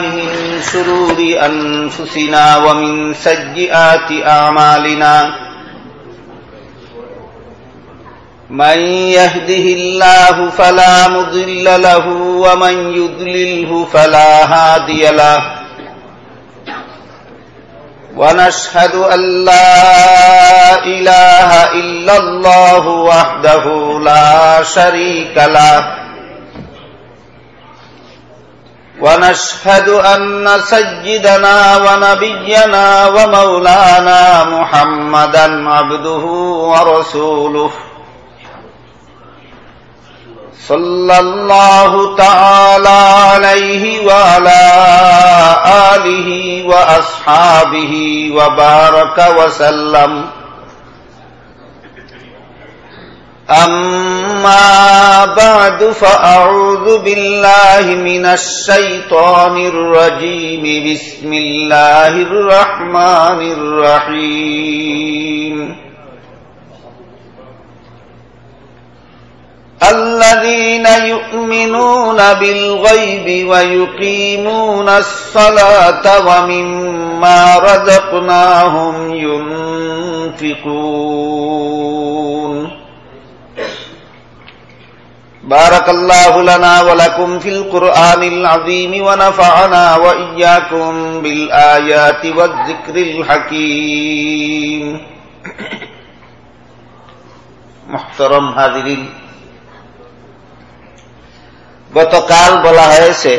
من شرور أنفسنا ومن سيئات أعمالنا. من يهده الله فلا مضل له ومن يضلله فلا هادي له. ونشهد أن لا إله إلا الله وحده لا شريك له. ونشهد أن سيدنا ونبينا ومولانا محمدا عبده ورسوله. صلى الله تعالى عليه وعلى آله وأصحابه وبارك وسلم. أما بعد فأعوذ بالله من الشيطان الرجيم. بسم الله الرحمن الرحيم. الذين يؤمنون بالغيب ويقيمون الصلاة ومما رزقناهم ينفقون. بارك الله لنا ولكم في القرآن العظيم ونفعنا وإياكم بالآيات والذكر الحكيم محترم হাজিরিন গতকাল বলা হয়েছে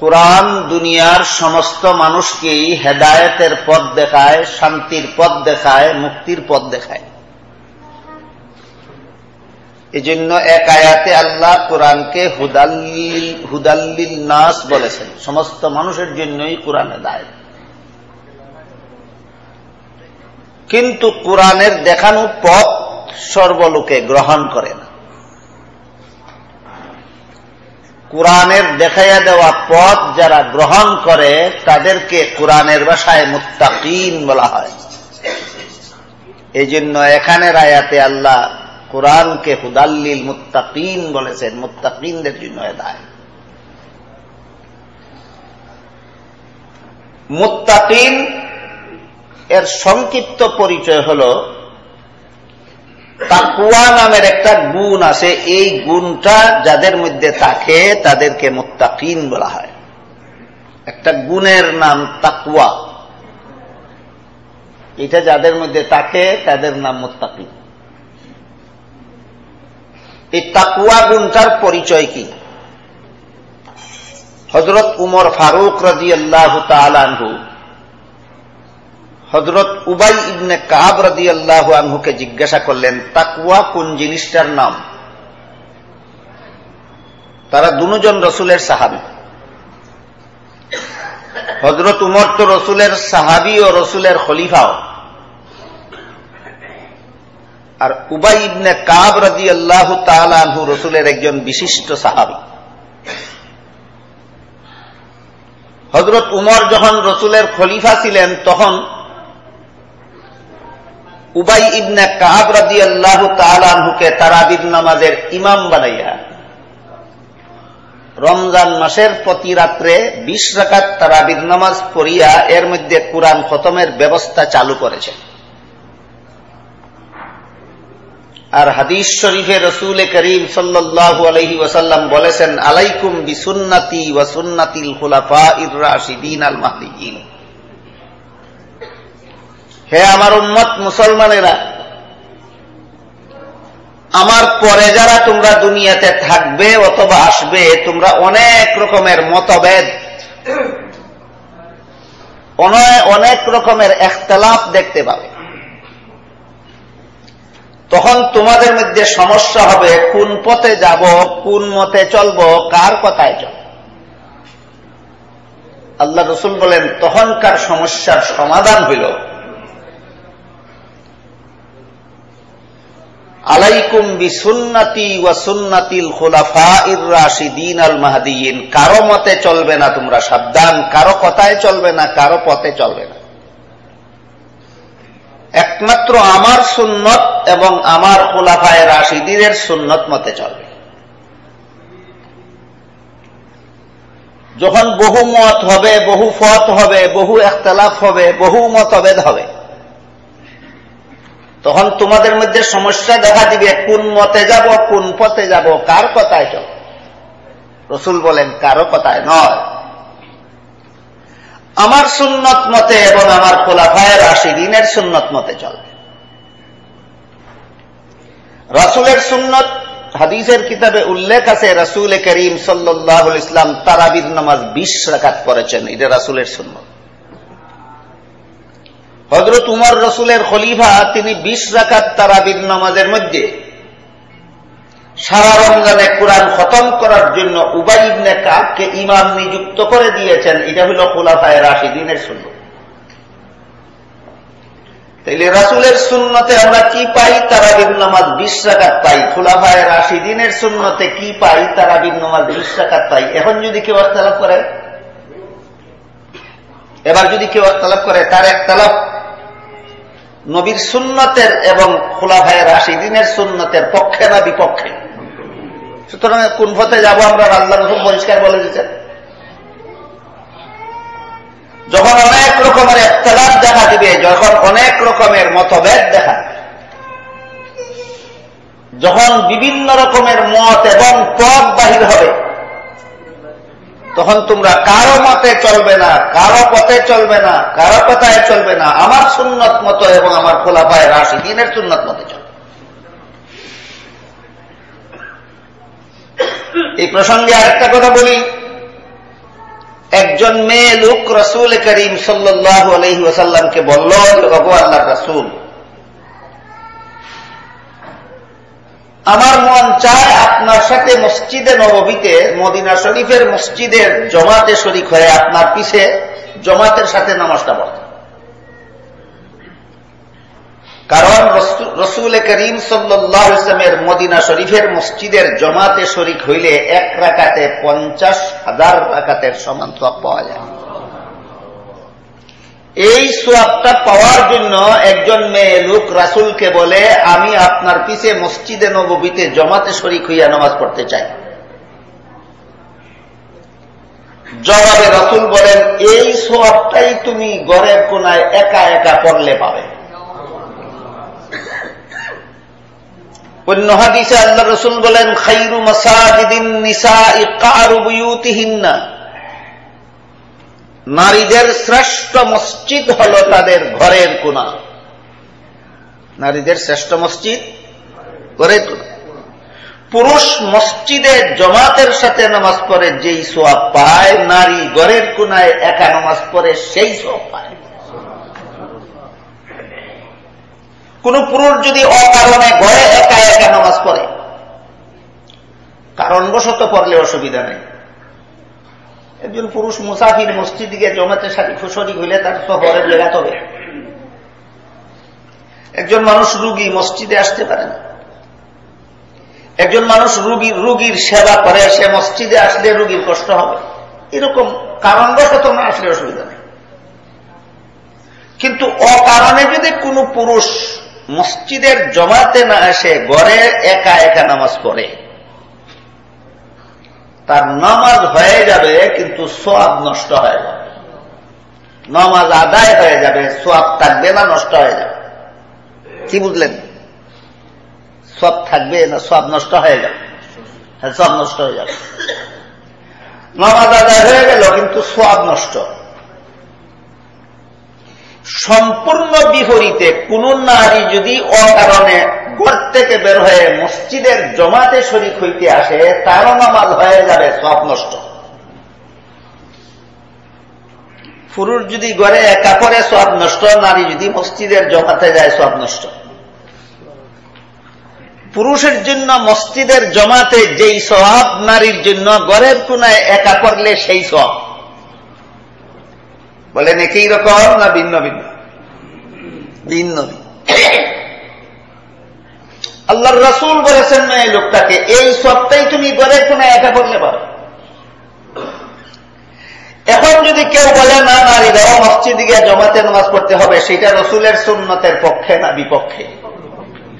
কোরআন দুনিয়ার সমস্ত মানুষকেই হেদায়েতের পথ দেখায় শান্তির পথ দেখায় মুক্তির পথ দেখায় এজন্য এক আয়াতে আল্লাহ কোরআনকে হুদাল্লিল হুদাল্লিল নাস বলেছেন। সমস্ত মানুষের জন্যই কোরআন হেদায়ত। কিন্তু কোরআনের দেখানো পথ সর্বলোকে গ্রহণ করে না। কোরআনের দেখাইয়া দেওয়া পথ যারা গ্রহণ করে, তাদেরকে কোরআনের ভাষায় মুত্তাকিন বলা হয়। এই জন্য এখানের আয়াতে আল্লাহ কোরআনকে হুদাল্লিল মুত্তাকিন বলেছেন। মুত্তাকিনদের জন্য এদায় মুত্তাকিন, এর সংক্ষিপ্ত পরিচয় হল তাকুয়া নামের একটা গুণ আছে। এই গুণটা যাদের মধ্যে থাকে, তাদেরকে মুত্তাকিন বলা হয়। একটা গুণের নাম তাকুয়া এটা যাদের মধ্যে থাকে, তাদের নাম মুত্তাকিন। এই তাকুয়া গুণটার পরিচয় কি? হজরত উমর ফারুক রাজি আল্লাহ তালু হজরত উবাই ইবনে কাব রাজি আল্লাহ আনহুকে জিজ্ঞাসা করলেন তাকুয়া কোন জিনিসটার নাম? তারা দুজন রসুলের সাহাবি। হজরত উমর তো রসুলের সাহাবি ও রসুলের খলিফাও। আর উবাই ইবনে কাব রাজি আল্লাহ তালু রসুলের একজন বিশিষ্ট সাহাবি। হজরত উমর যখন রসুলের খলিফা ছিলেন, তখন উবাই ইবনে কাব রাজি আল্লাহ তালুকে তারাবির নামাজের ইমাম বানাইয়া রমজান মাসের প্রতি রাত্রে বিশ রাকাত তারাবির নামাজ পড়িয়া এর মধ্যে কোরআন খতমের ব্যবস্থা চালু করেছেন। আর হাদিস শরীফে রসুল করিম সাল্লু বলেছেন, আলাইকুম বিসুন্নাতি ওয়াসুন্নাতিল খুলাফা ইরাশিদিন আল মাহদিন হে আমার উম্মত মুসলমানেরা, আমার পরে যারা তোমরা দুনিয়াতে থাকবে অথবা আসবে, তোমরা অনেক রকমের মতভেদ অনেক রকমের এখতলাফ দেখতে পাবে। তখন তোমাদের মধ্যে সমস্যা হবে, কোন পথে যাব, কোন মতে চলব, কার কথায় চল আল্লাহ রসুল বলেন, তখনকার সমস্যার সমাধান হইল। আলাইকুম বিসুন্নাতি ওয়া সুন্নাতিল খোলাফা ইরাশিদিন আল মাহাদিন কারও মতে চলবে না তোমরা সাবধান, কারও কথায় চলবে না, কারও পথে চলবে না। একমাত্র আমার সুন্নত এবং আমার খোলাফায় রাশিদিনের সুন্নত মতে চলবে। যখন বহু মত হবে, বহু ফত হবে, বহু একতলাফ হবে, বহু মতভেদ হবে, তখন তোমাদের মধ্যে সমস্যা দেখা দিবে, কোন মতে যাব, কোন পথে যাব, কার কথায় চল রসুল বলেন, কারও কথায় নয়। আমার সুন্নত মতে এবং আমার খোলাফায়ের আশি দিনের সুন্নত মতে চলবে রাসুলের সুন্নত, হাদিসের কিতাবে উল্লেখ আছে, রাসুল করিম সাল্লাহ ইসলাম তারাবির নামাজ বিশ রাখাত করেছেন এটা রাসুলের সুন্নত। হজরত উমর রসুলের খলিফা, তিনি বিশ রাখাত তারাবির নামাজের মধ্যে সারা রমজানে কোরআন খতম করার জন্য উবাই ইবনে কাবকে ইমাম নিযুক্ত করে দিয়েছেন, এটা হল খোলাফায় রাশি দিনের শূন্য তাইলে রাসুলের শূন্যতে আমরা কি পাই? তারাবিন নামাজ বিশ রাকাত পাই। খোলাফায় রাশি দিনের শূন্যতে কি পাই? তারাবিন নামাজ বিশ রাকাত পাই। এখন যদি কেউ একতলাপ করে, এবার যদি কেউ একতলাপ করে, তার এক একতলাপ নবীর সুন্নতের এবং খোলাফায় রাশি দিনের সুন্নতের পক্ষে না বিপক্ষে? সুতরাং কোন পথে যাব আমরা? আল্লাহ রসুল পরিষ্কার বলে দিচ্ছেন যখন অনেক রকমের একতলাপ দেখা দিবে, যখন অনেক রকমের মতভেদ দেখা যখন বিভিন্ন রকমের মত এবং পথ বাহির হবে, তখন তোমরা কারও মতে চলবে না, কারও পথে চলবে না, কারও কথায় চলবে না। আমার সুন্নত মতো এবং আমার খোলাফায় রাশি দিনের সুন্নত মতে চলবে। এই প্রসঙ্গে আরেকটা কথা বলি। একজন মেয়ে লোক রসুল করিম সাল্লাহ আলহি ওসাল্লামকে বলল আল্লাহ রসুল, আমার মন চায় আপনার সাথে মসজিদে নবীতে মদিনা শরীফের মসজিদের জমাতে শরিক হয়ে আপনার পিছে জমাতের সাথে নামাজটা পড়তে। কারণ রসুল করিম সাল্লামের মদিনা শরীফের মসজিদের জমাতে শরিক হইলে এক রাকাতে পঞ্চাশ হাজার রাকাতের সমান সোয়াব পাওয়া যায়। এই সোয়াবটা পাওয়ার জন্য একজন মেয়ে লোক রাসুলকে বলে, আমি আপনার পিছে মসজিদে নবীতে জমাতে শরিক হইয়া নামাজ পড়তে চাই। জবাবে রসুল বলেন, এই সোয়াবটাই তুমি গড়ের কোনায় একা একা পড়লে পাবে। অন্য আল্লাহ রসুল বলেন, খাইরু মাসাজিদিন নারীদের শ্রেষ্ঠ মসজিদ হল তাদের ঘরের কোনা নারীদের শ্রেষ্ঠ মসজিদ ঘরের কোনা পুরুষ মসজিদে জমাতের সাথে নামাজ পড়ে, যেই সোয়াব পায়, নারী ঘরের কোনায় একা নামাজ পড়ে, সেই সোয়াব পায়। কোন পুরুষ যদি অকারণে ঘরে একা একা নামাজ পড়ে, কারণবশত পড়লে অসুবিধা নেই। একজন পুরুষ মুসাফির মসজিদে জমাতে সাথে খুশরি হইলে তার শহরে লেগাতে হবে। একজন মানুষ রুগী মসজিদে আসতে পারে না। একজন মানুষ রুগী, রুগীর সেবা করে, সে মসজিদে আসলে রুগীর কষ্ট হবে। এরকম কারণবশত না আসলে অসুবিধা নেই। কিন্তু অকারণে যদি কোনো পুরুষ মসজিদের জমাতে না এসে গড়ে একা একা নামাজ পড়ে। তার নামাজ হয়ে যাবে, কিন্তু সোয়াব নষ্ট হয়ে যাবে। নামাজ আদায় হয়ে যাবে, সোয়াব থাকবে না, নষ্ট হয়ে যাবে। কি বুঝলেন? সব থাকবে না সব নষ্ট হয়ে যাবে। হ্যাঁ সব নষ্ট হয়ে যাবে। নামাজ আদায় হয়ে গেল, কিন্তু সব নষ্ট। সম্পূর্ণ বিপরীতে কোন নারী যদি অকারণে ঘর থেকে বের হয়ে মসজিদের জমাতে শরিক হইতে আসে, তারও নামাজ হয়ে যাবে, সব নষ্ট। পুরুষ যদি ঘরে একা করে সব নষ্ট। নারী যদি মসজিদের জমাতে যায়, সব নষ্ট। পুরুষের জন্য মসজিদের জমাতে যেই সব নারীর জন্য ঘরের কোনায় একা করলে সেই সব বলেন একই রকম না ভিন্ন ভিন্ন? ভিন্ন আল্লাহর রসুল বলেছেন না এই লোকটাকে, এই সবটাই তুমি ঘরের কোনায় একা করলে পারো। এখন যদি কেউ বলে, না নারীরাও মসজিদে গিয়ে জমাতে নামাজ পড়তে হবে, সেটা রসুলের সুন্নতের পক্ষে না বিপক্ষে?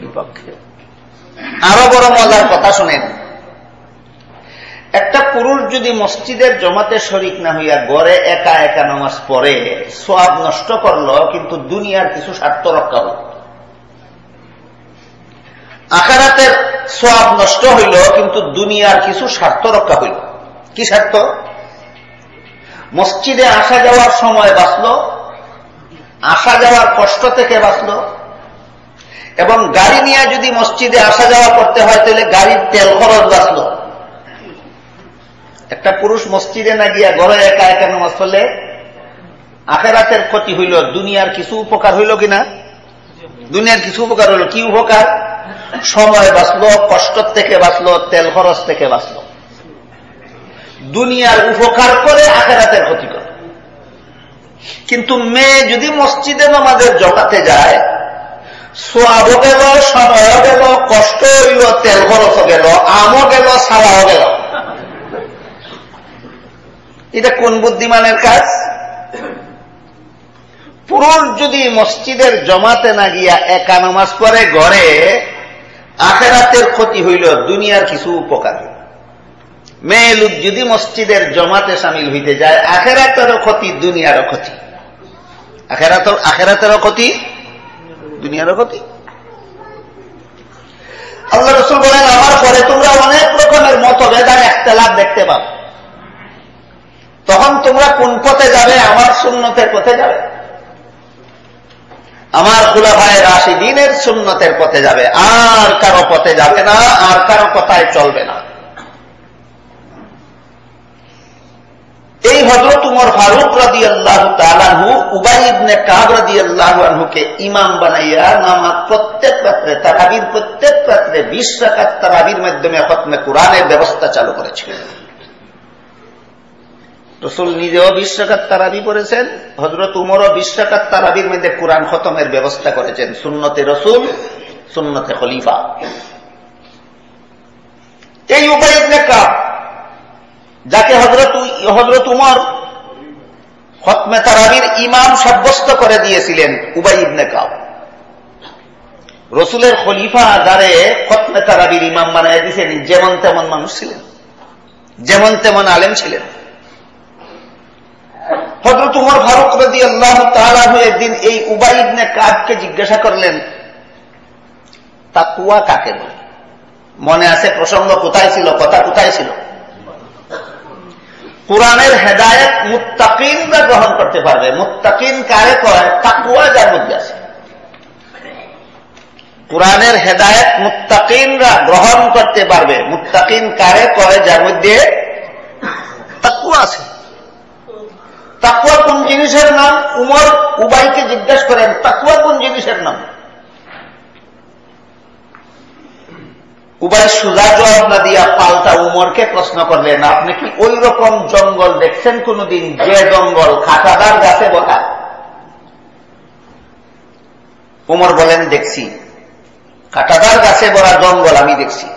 বিপক্ষে। আরও বড় মজার কথা শুনেন। একটা পুরুষ যদি মসজিদের জমাতে শরিক না হইয়া গড়ে একা একা নামাজ পড়ে সব নষ্ট করল, কিন্তু দুনিয়ার কিছু স্বার্থ রক্ষা হল আখারাতের সব নষ্ট হইল, কিন্তু দুনিয়ার কিছু স্বার্থ রক্ষা হইল। কি স্বার্থ? মসজিদে আসা যাওয়ার সময় বাঁচল, আসা যাওয়ার কষ্ট থেকে বাঁচল, এবং গাড়ি নিয়ে যদি মসজিদে আসা যাওয়া করতে হয়, তাহলে গাড়ির তেল খরচ বাঁচল। একটা পুরুষ মসজিদে না গিয়া ঘরে একা একা নামাজ পড়লে আখেরাতের ক্ষতি হইল, দুনিয়ার কিছু উপকার হইল কিনা? দুনিয়ার কিছু উপকার হইল, কি উপকার? সময় বাঁচলো, কষ্ট থেকে বাঁচলো, তেল খরচ থেকে বাঁচলো। দুনিয়ার উপকার করে আখেরাতের ক্ষতি করে। কিন্তু মেয়ে যদি মসজিদে নামাজের জগাতে যায়, সোয়াবও গেল, সময়ও গেল কষ্ট হইল তেল খরচও গেল, আমও গেল, সালাও গেল। এটা কোন বুদ্ধিমানের কাজ? পুরুষ যদি মসজিদের জমাতে না গিয়া একা নামাজ পড়ে ঘরে, আখেরাতের ক্ষতি হইল দুনিয়ার কিছু উপকার। হইল মেয়ে লোক যদি মসজিদের জমাতে সামিল হইতে যায়, আখেরাতেরও ক্ষতি, দুনিয়ারও ক্ষতি। আখেরাতের আখেরাতেরও ক্ষতি, দুনিয়ারও ক্ষতি। আল্লাহ রসুল বলেন, আমার পরে তোমরা অনেক রকমের মতভেদ আর একটা লাভ দেখতে পাবে। তখন তোমরা কোন পথে যাবে? আমার সুন্নতের পথে যাবে। আমার ভাই রাশি দিনের সুন্নতের পথে যাবে। আর কারও পথে যাবে না, আর কারও কথায় চলবে না। এই হজরত উমর ফারুক রাদি আল্লাহ তালাহু উবাইবনে কাব রাদি আল্লাহকে ইমাম বানাইয়া নামা প্রত্যেক রাত্রে, তারাবির প্রত্যেক রাত্রে বিশ রাখাত তারাবির মাধ্যমে খতমে কোরআনের ব্যবস্থা চালু করেছিলেন। রসুল নিজেও বিশ টাকার তারাবি পড়েছেন। হজরত উমরও বিশ টাকার তারাবির মধ্যে কোরআন খতমের ব্যবস্থা করেছেন। সুন্নতে রসুল, সুন্নতে খলিফা। এই উপায় কাপ যাকে হজরত হজরত উমর খতমে তারাবির ইমাম সাব্যস্ত করে দিয়েছিলেন উবাই ইবনে কাব। রসুলের খলিফা যারে খতমে তারাবির ইমাম বানাই দিয়েছেন যেমন তেমন মানুষ ছিলেন। যেমন তেমন আলেম ছিলেন। হজরত উমর ফারুক রদি আল্লাহ তালু একদিন এই উবাইবনে কাবকে জিজ্ঞাসা করলেন তাকুয়া কাকে বলে? মনে আছে প্রসঙ্গ কোথায় ছিল, কথা কোথায় ছিল? কোরআনের হেদায়ত মুত্তাকিনরা গ্রহণ করতে পারবে। মুত্তাকিন কারে কয়? তাকুয়া যার মধ্যে আছে। কোরআনের হেদায়ত মুত্তাকিনরা গ্রহণ করতে পারবে। মুত্তাকিন কারে কয়? যার মধ্যে তাকুয়া আছে। তাকুয়া কোন জিনিসের নাম, উমর উবাইকে জিজ্ঞাসা করেন তাকুয়া কোন জিনিসের নাম? উবাই সুজা জবাব না দিয়া পাল্টা উমরকে প্রশ্ন করলেন, আপনি কি ওই রকম জঙ্গল দেখছেন কোনদিন, যে জঙ্গল খাটাদার গাছে বলা উমর বলেন, দেখছি। কাটাদার গাছে বলা জঙ্গল আমি দেখছি।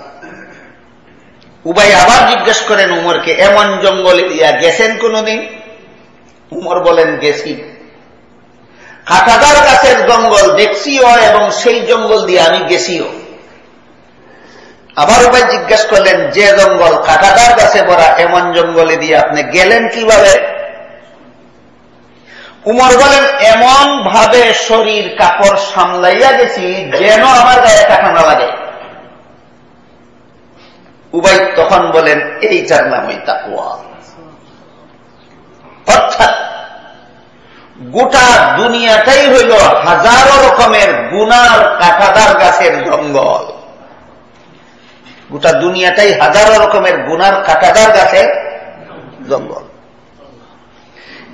উবাই আবার জিজ্ঞেস করেন উমরকে, এমন জঙ্গলে ইয়া গেছেন কোনদিন? উমর বলেন, গেছি। কাটাদার গাছের জঙ্গল দেখছিও এবং সেই জঙ্গল দিয়ে আমি গেছিও। আবার উপায় জিজ্ঞাসা করলেন, যে জঙ্গল কাটাদার গাছে ভরা, এমন জঙ্গলে দিয়ে আপনি গেলেন কীভাবে? উমর বলেন, এমন ভাবে শরীর কাপড় সামলাইয়া গেছি যেন আমার গায়ে কাটা না লাগে। উবাই তখন বলেন, এই এইটার নামই তাকুয়া অর্থাৎ গোটা দুনিয়াটাই হইল হাজারো রকমের গুনার কাটাদার গাছের জঙ্গল। গোটা দুনিয়াটাই হাজারো রকমের গুনার কাটাদার গাছের জঙ্গল।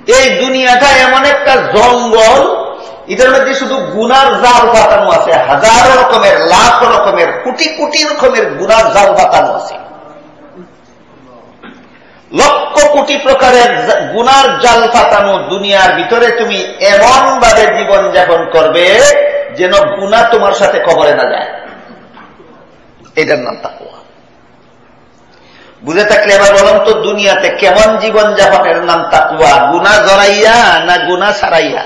এই দুনিয়াটা এমন একটা জঙ্গল, এটার মধ্যে শুধু গুনার জাল পাতানো আছে, হাজারো রকমের, লাখ রকমের, কোটি কোটি রকমের গুনার জাল পাতানো আছে। লক্ষ কোটি প্রকারের গুনার জাল পাতানো দুনিয়ার ভিতরে তুমি এমন ভাবে জীবন করবে যেন গুনা তোমার সাথে খবরে না যায়। এটার নাম তাকুয়া বুঝে থাকলে এবার বলুন তো, দুনিয়াতে কেমন জীবন যাপনের নাম তাকুয়া গুনা জড়াইয়া না গুনা সারাইয়া?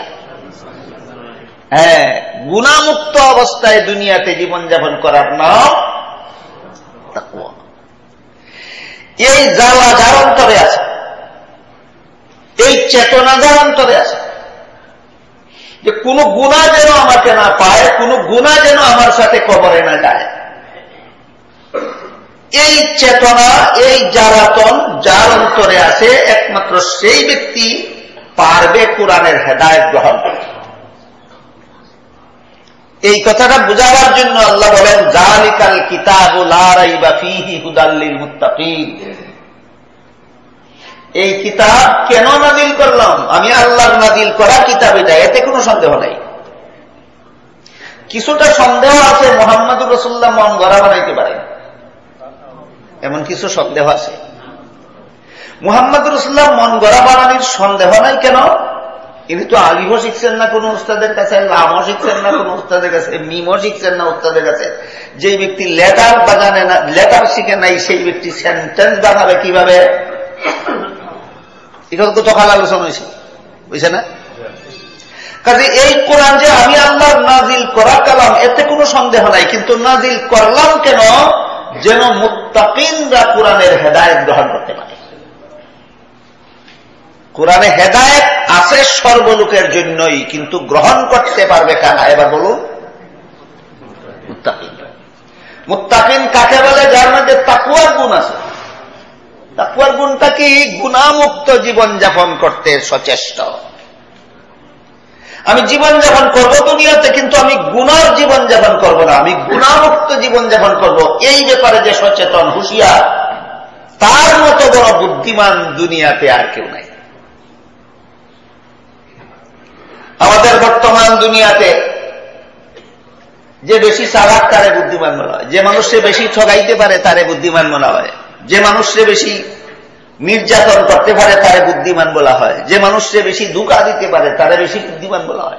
হ্যাঁ গুণামুক্ত অবস্থায় দুনিয়াতে জীবন যাপন করার নাম তাকুয়া এই জ্বালা যার অন্তরে আছে, এই চেতনা যার অন্তরে আছে, যে কোন গুণা যেন আমাকে না পায়, কোন গুণা যেন আমার সাথে কবরে না যায়। এই চেতনা, এই জ্বালাতন যার অন্তরে আছে, একমাত্র সেই ব্যক্তি পারবে কোরআনের হেদায়ত গ্রহণ করতে। এই কথাটা বুঝাবার জন্য আল্লাহ বলেন, জালিকাল কিতাবুদ্দাল্লিল মুত্তাকিন। এই কিতাব কেন নাদিল করলাম? আমি আল্লাহর নাদিল করা কিতাব এটা, এতে কোনো সন্দেহ নাই। কিছুটা সন্দেহ আছে মোহাম্মদুর রসুল্লাহ মন গড়া বানাইতে পারে। এমন কিছু সন্দেহ আছে। মুহাম্মদ রসুল্লাহ মন গড়া বানানির সন্দেহ নাই কেন? ইনি তো আলিফও শিখছেন না কোন উস্তাদের কাছে, লামও শিখছেন না কোন উস্তাদের কাছে, মিমও শিখছেন না উস্তাদের কাছে। যে ব্যক্তি লেটার বাজানে না, লেটার শিখে নাই, সেই ব্যক্তি সেন্টেন্স বানাবে কীভাবে? এটা তো তখন আলোচনা হয়েছে। বুঝছে না? কাজে এই কোরআন যে আমি আল্লাহর নাজিল করা কালাম, এতে কোনো সন্দেহ নাই। কিন্তু নাজিল করলাম কেন? যেন মুত্তাকিনরা কোরআনের হেদায়ত গ্রহণ করতে পারে। কোরআনে হেদায়ত আছে সর্বলোকের জন্যই, কিন্তু গ্রহণ করতে পারবে কারা? এবার বলুন। মুত্তাকিন। মুত্তাকিন কাকে বলে? যার মধ্যে তাকুয়ার গুণ আছে। তাকুয়ার গুণটা কি? গুণামুক্ত জীবন যাপন করতে সচেষ্ট। আমি জীবন যাপন করব দুনিয়াতে, কিন্তু আমি গুণার জীবন যাপন করব না। আমি গুণামুক্ত জীবন যাপন করব। এই ব্যাপারে যে সচেতন, হুশিয়ার, তার মতো বড় বুদ্ধিমান দুনিয়াতে আর কেউ নাই। আমাদের বর্তমান দুনিয়াতে যে বেশি চালাক তারে বুদ্ধিমান বলা হয়, যে মানুষে বেশি ঠগাইতে পারে তারে বুদ্ধিমান বলা হয়, যে মানুষে বেশি নির্যাতন করতে পারে তারে বুদ্ধিমান বলা হয়, যে মানুষে বেশি দুকা দিতে পারে তারে বেশি বুদ্ধিমান বলা হয়।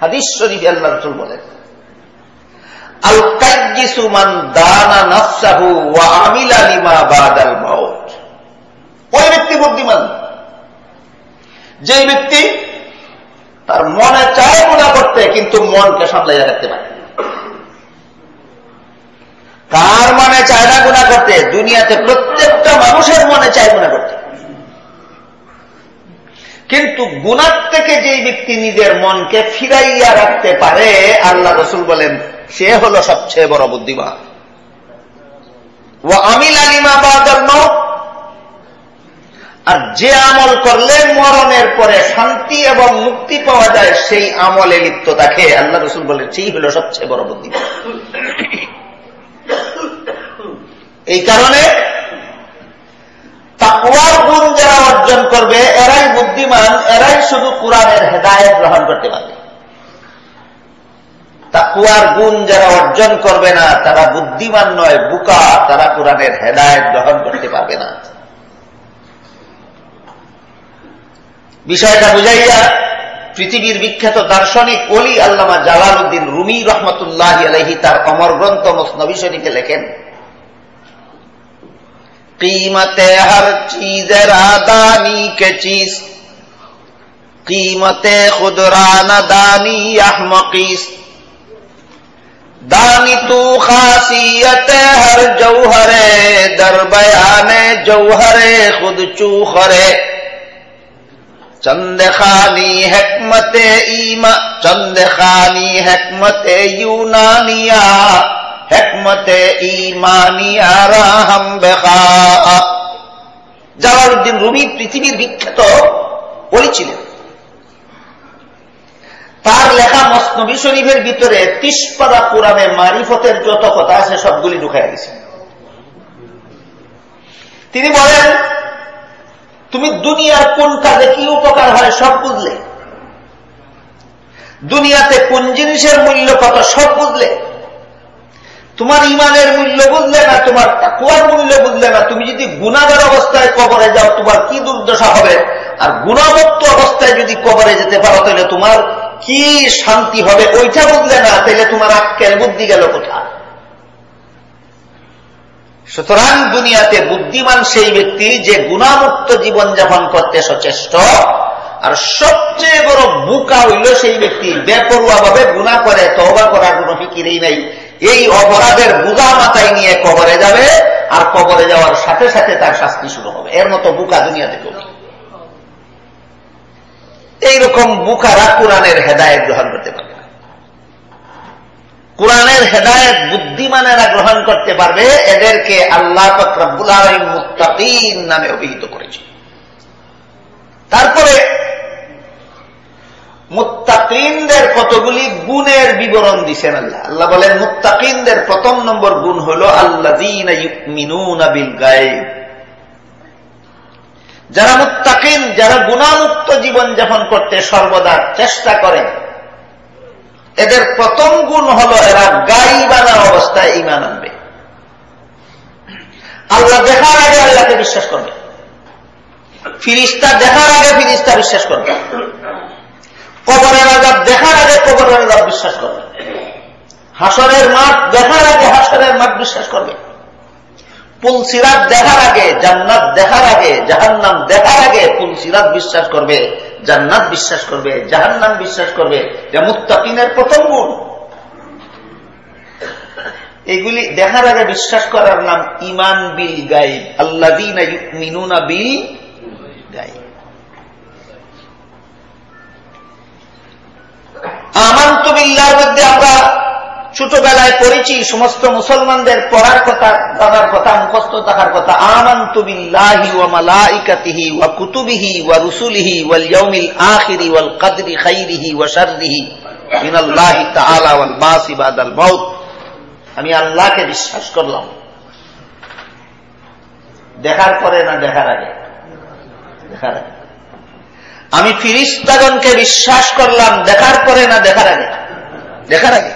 হাদিস শরীফ আল্লাহ রসুল বলেন আল মাউত। ওই ব্যক্তি বুদ্ধিমান। যে ব্যক্তি তার মনে চায় গুণা করতে, কিন্তু মনকে সামলাইয়া রাখতে পারে কার মনে চায় না গুণা করতে, দুনিয়াতে প্রত্যেকটা মানুষের মনে চায় গুণা করতে। কিন্তু গুণার থেকে যেই ব্যক্তি নিজের মনকে ফিরাইয়া রাখতে পারে, আল্লাহ রসুল বলেন, সে হল সবচেয়ে বড় বুদ্ধিমান। ও আমিল আলিমা বাদল মত আর যে আমল করলে মরণের পরে শান্তি এবং মুক্তি পাওয়া যায়, সেই আমলে লিপ্ত তাকে আল্লাহ রসুল বলে সেই হল সবচেয়ে বড় বুদ্ধি এই কারণে তাকুয়ার গুণ যারা অর্জন করবে, এরাই বুদ্ধিমান, এরাই শুধু কোরআনের হেদায়ত গ্রহণ করতে পারবে। তাকুয়ার গুণ যারা অর্জন করবে না, তারা বুদ্ধিমান নয়, বুকা, তারা কোরআনের হেদায়ত গ্রহণ করতে পারবে না। বিষয়টা বুঝাইয়া পৃথিবীর বিখ্যাত দার্শনিক অলি আল্লামা জালাল উদ্দিন রুমি রহমতুল্লাহ আলহি তার অমর গ্রন্থ মসনবী শরীফে লেখেন कीमते हर चीज रादानी के चीज कीमते खुदरा नदानी अहमकीस दानी तू खासियत हर जौहरे दर बयाने जौहरे खुद चूखरे چند خانی حکمت ایما چند خانی হেকমতে یونانیا حکمت ইমানিয়া রাহাম বেখা। জালালউদ্দিন রুমি পৃথিবীর বিখ্যাত বলেছিলেন তার লেখা মস্তবি শরীফের ভিতরে তিসপাদা পুরামে মারিফতের যত কথা আছে সবগুলি ঢুকাই গেছে তিনি বলেন তুমি দুনিয়ার কোন কাজে কি উপকার হয় সব বুঝলে। দুনিয়াতে কোন জিনিসের মূল্য কত সব বুঝলে। তোমার ইমানের মূল্য বুঝলে না, তোমার কুয়ার মূল্য বুঝলে না। তুমি যদি গুণাগার অবস্থায় কবরে যাও, তোমার কি দুর্দশা হবে? আর গুণামুক্ত অবস্থায় যদি কবরে যেতে পারো, তাহলে তোমার কি শান্তি হবে? ওইটা বুঝলে না, তাহলে তোমার আক্কেল বুদ্ধি গেল কোথায়? সুতরাং দুনিয়াতে বুদ্ধিমান সেই ব্যক্তি যে গুণামুক্ত জীবন যাপন করতে সচেষ্ট, আর সবচেয়ে বড় বুকা হইল সেই ব্যক্তি। বেপরুয়া ভাবে গুণা করে তহবা করার কোন ফিকিরেই নাই। এই অপরাধের বুঝা মাথায় নিয়ে কবরে যাবে, আর কবরে যাওয়ার সাথে সাথে তার শাস্তি শুরু হবে। এর মতো বুকা দুনিয়াতে কেউ এইরকম বুকারা কোরআনের হেদায়ত গ্রহণ করতে পারবে না কোরআনের হেদায়ত বুদ্ধিমানেরা গ্রহণ করতে পারবে, এদেরকে আল্লাহ ফকরাবুল আলম মুস্তাকিন নামে অভিহিত করেছে। তারপরে মুত্তাকিনদের কতগুলি গুণের বিবরণ দিচ্ছেন আল্লাহ। আল্লাহ বলেন, মুত্তাকিনদের প্রথম নম্বর গুণ হল আল্লাহ যারা মুত্তাকিন, যারা গুণামুক্ত জীবন যাপন করতে সর্বদা চেষ্টা করে এদের প্রথম গুণ হল এরা গাই বানা অবস্থায় ইমান আনবে। আল্লাহ দেখার আগে আল্লাহকে বিশ্বাস করবে। ফিরিস্তা দেখার আগে ফিরিস্তা বিশ্বাস করবে। কবরের আজাব দেখার আগে কবরের আজাব বিশ্বাস করবে। হাসরের মাঠ দেখার আগে হাসরের মাঠ বিশ্বাস করবে। পুলসিরাত দেখার আগে, জান্নাত দেখার আগে, জাহান্নাম দেখার আগে পুলসিরাত বিশ্বাস করবে। জান্নাত বিশ্বাস করবে, জাহান্নাম বিশ্বাস করবে। যে মুত্তাকিনের প্রথম গুণ। এগুলি দেখার আগে বিশ্বাস করার নাম ইমান বিল গাই আল্লাহ বিল গাই আমান তো বিল্লার মধ্যে আমরা ছোটবেলায় পড়েছি, সমস্ত মুসলমানদের পড়ার কথা জানার কথা, মুখস্থ থাকার কথা। আমান্তবিল্লাহি ওয়া মালাইকাতিহি ওয়া কুতুবিহি ওয়া রুসুলিহি ওয়াল ইয়াউমিল আখিরি ওয়াল কদরি খাইরিহি ওয়া শাররিহি মিনাল্লাহি তাআলা ওয়াল বাসি বাদাল মাউত। আমি আল্লাহকে বিশ্বাস করলাম। দেখার পরে না দেখার আগে? দেখার আগে। আমি ফিরিস্তাগণকে বিশ্বাস করলাম, দেখার পরে না দেখার আগে? দেখার আগে।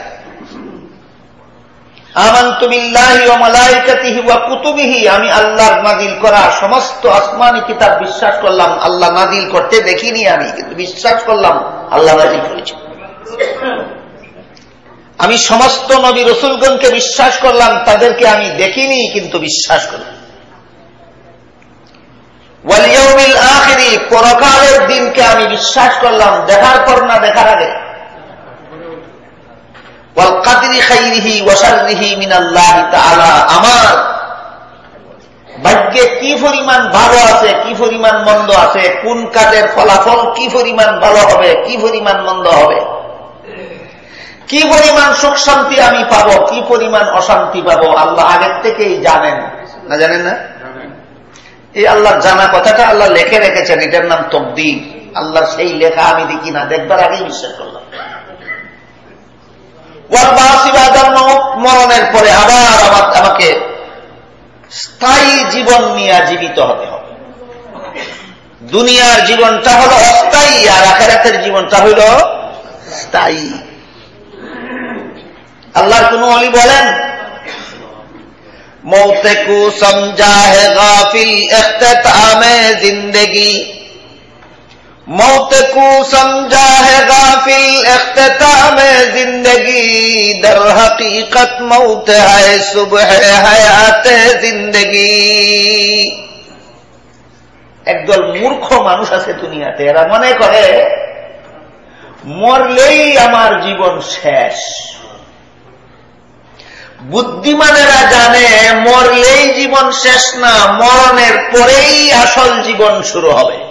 আমি আল্লাহর নাদিল করা সমস্ত আসমানি কিতাব বিশ্বাস করলাম, আল্লাহ নাদিল করতে দেখিনি আমি, কিন্তু বিশ্বাস করলাম আল্লাহ নাদিল করেছি। আমি সমস্ত নবী রসুলগণকে বিশ্বাস করলাম, তাদেরকে আমি দেখিনি, কিন্তু বিশ্বাস করলাম ওয়ালিয়মিল আখিরি, পরকালের দিনকে আমি বিশ্বাস করলাম, দেখার পর না দেখার আগে। আমার ভাগ্যে কি পরিমাণ ভালো আছে, কি পরিমাণ মন্দ আছে, কোন কাজের ফলাফল কি পরিমাণ ভালো হবে, কি পরিমাণ মন্দ হবে? কি পরিমাণ সুখ শান্তি আমি পাব, কি পরিমাণ অশান্তি পাবো, আল্লাহ আগের থেকেই জানেন। না জানেন না? এই আল্লাহ জানা কথাটা আল্লাহ লেখে রেখেছেন, এটার নাম তবদি আল্লাহ সেই লেখা আমি দেখি না, দেখবার আগেই বিশ্বাস করলাম। মরণের পরে আবার আমার আমাকে স্থায়ী জীবন নিয়ে জীবিত হতে হবে। দুনিয়ার জীবনটা হল অস্থায়ী, আর আখেরাতের জীবনটা হইল স্থায়ী। আল্লাহর কোন অলি বলেন মৌতে কু সমঝা হে গাফিল জিন্দেগি। موت کو سمجھا ہے غافل اختتام زندگی در حقیقت موت ہے صبح حیات زندگی একদল মূর্খ মানুষ আছে দুনিয়াতে, এরা মনে করে, মরলেই আমার জীবন শেষ। বুদ্ধিমানেরা জানে, মরলেই জীবন শেষ না, মরণের পরেই আসল জীবন শুরু হবে।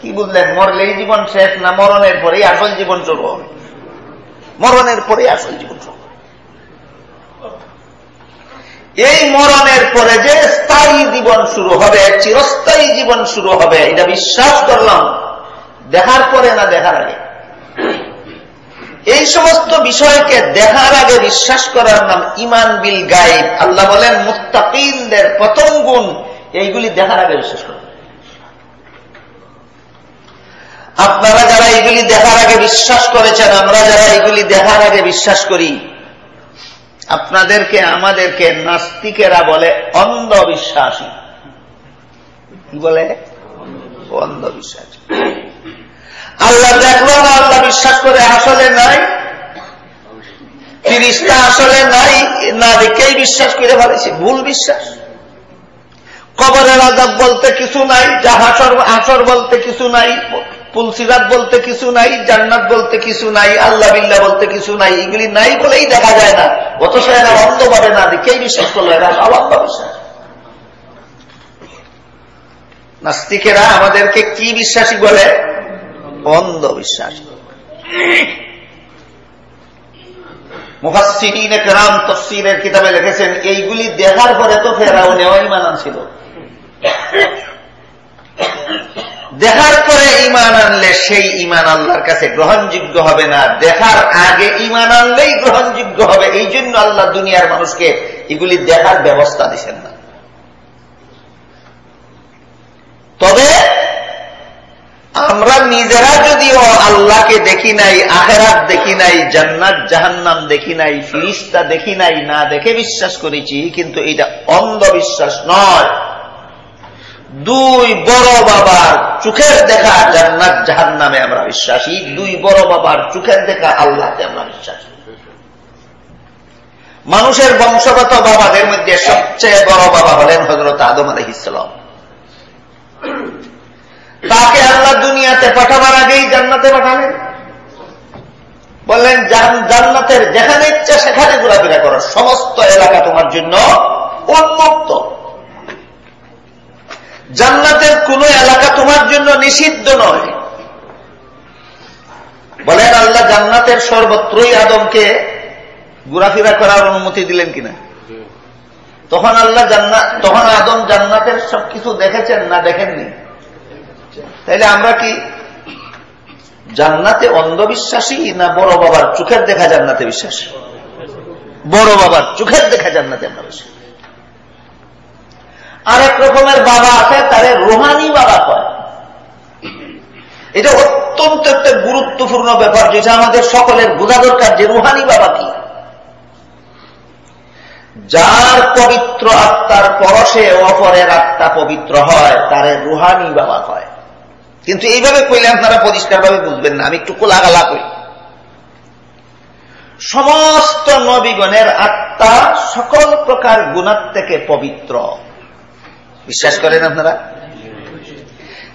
কি বুঝলেন? মরলেই জীবন শেষ না মরণের পরেই আসল জীবন শুরু হবে। মরণের পরেই আসল জীবন শুরু এই মরণের পরে যে স্থায়ী জীবন শুরু হবে, চিরস্থায়ী জীবন শুরু হবে, এটা বিশ্বাস করলাম। দেখার পরে না দেখার আগে? এই সমস্ত বিষয়কে দেখার আগে বিশ্বাস করার নাম ইমান বিল গাইব আল্লাহ বলেন মুস্তাকিনদের প্রথম গুণ, এইগুলি দেখার আগে বিশ্বাস করেন আপনারা যারা এইগুলি দেখার আগে বিশ্বাস করেছেন, আমরা যারা এইগুলি দেখার আগে বিশ্বাস করি, আপনাদেরকে, আমাদেরকে নাস্তিকেরা বলে অন্ধবিশ্বাসী। কি বলে? অন্ধবিশ্বাস। আল্লাহ দেখল না আল্লাহ বিশ্বাস করে আসলে নাই তিরিশটা আসলে নাই, না দেখেই বিশ্বাস করে ভাবছে ভুল বিশ্বাস। কবরের আজাব বলতে কিছু নাই যা হাসর হাসর বলতে কিছু নাই পুলসিরাত বলতে কিছু নাই, জান্নাত বলতে কিছু নাই, আল্লাহ বিল্লাহ বলতে কিছু নাই, এগুলি নাই বলেই দেখা যায় না। অথচ এরা অন্ধভাবে না দেখেই বিশ্বাস করল? এরা সব অন্ধবিশ্বাস নাস্তিকেরা আমাদেরকে কি বিশ্বাসী বলে? অন্ধবিশ্বাস মুহাসিন কেরাম তফসিরের কিতাবে লিখেছেন, এইগুলি দেখার পরে তো ফেরাও নেওয়াই মানান ছিল দেখার পরে ইমান আনলে সেই ইমান আল্লাহর কাছে গ্রহণযোগ্য হবে না। দেখার আগে ইমান আনলেই গ্রহণযোগ্য হবে। এই জন্য আল্লাহ দুনিয়ার মানুষকে এগুলি দেখার ব্যবস্থা দিচ্ছেন না। তবে আমরা নিজেরা যদিও আল্লাহকে দেখি নাই, আখেরাত দেখি নাই, জান্নাত, জাহান্নাম দেখি নাই, ফিরিস্তা দেখি নাই, না দেখে বিশ্বাস করেছি, কিন্তু এটা অন্ধবিশ্বাস নয়। দুই বড় বাবার চোখের দেখা জান্নাত জাহান নামে আমরা বিশ্বাসী। দুই বড় বাবার চোখের দেখা আল্লাহতে আমরা বিশ্বাসী। মানুষের বংশগত বাবাদের মধ্যে সবচেয়ে বড় বাবা হলেন হজরত আদম আলহিসাম তাকে আল্লাহ দুনিয়াতে পাঠাবার আগেই জান্নাতে পাঠালেন। বললেন জান্নাতের যেখানে ইচ্ছা সেখানে ঘোরাফেরা করো। সমস্ত এলাকা তোমার জন্য উন্মুক্ত। জান্নাতের কোন এলাকা তোমার জন্য নিষিদ্ধ নয়। বলেন আল্লাহ জান্নাতের সর্বত্রই আদমকে ঘোরাফেরা করার অনুমতি দিলেন কিনা? তখন আল্লাহ জান্নাত তখন আদম জান্নাতের সবকিছু দেখেছেন না দেখেননি? তাইলে আমরা কি জান্নাতে অন্ধবিশ্বাসী না বড় বাবার চোখের দেখা জান্নাতে বিশ্বাসী? বড় বাবার চোখের দেখা জান্নাতে আমরা বিশ্বাসী। আরেক রকমের বাবা আছে, তারে রোহানি বাবা কয়। এটা অত্যন্ত একটা গুরুত্বপূর্ণ ব্যাপার, যেটা আমাদের সকলের বোঝা দরকার যে রুহানি বাবা কি। যার পবিত্র আত্মার পরশে অপরের আত্মা পবিত্র হয়, তারে রুহানি বাবা হয় কিন্তু এইভাবে কইলে আপনারা পরিষ্কারভাবে বুঝবেন না, আমি একটু কোলাগালা করি। সমস্ত নবীগণের আত্মা সকল প্রকার গুণার থেকে পবিত্র। বিশ্বাস করেন আপনারা?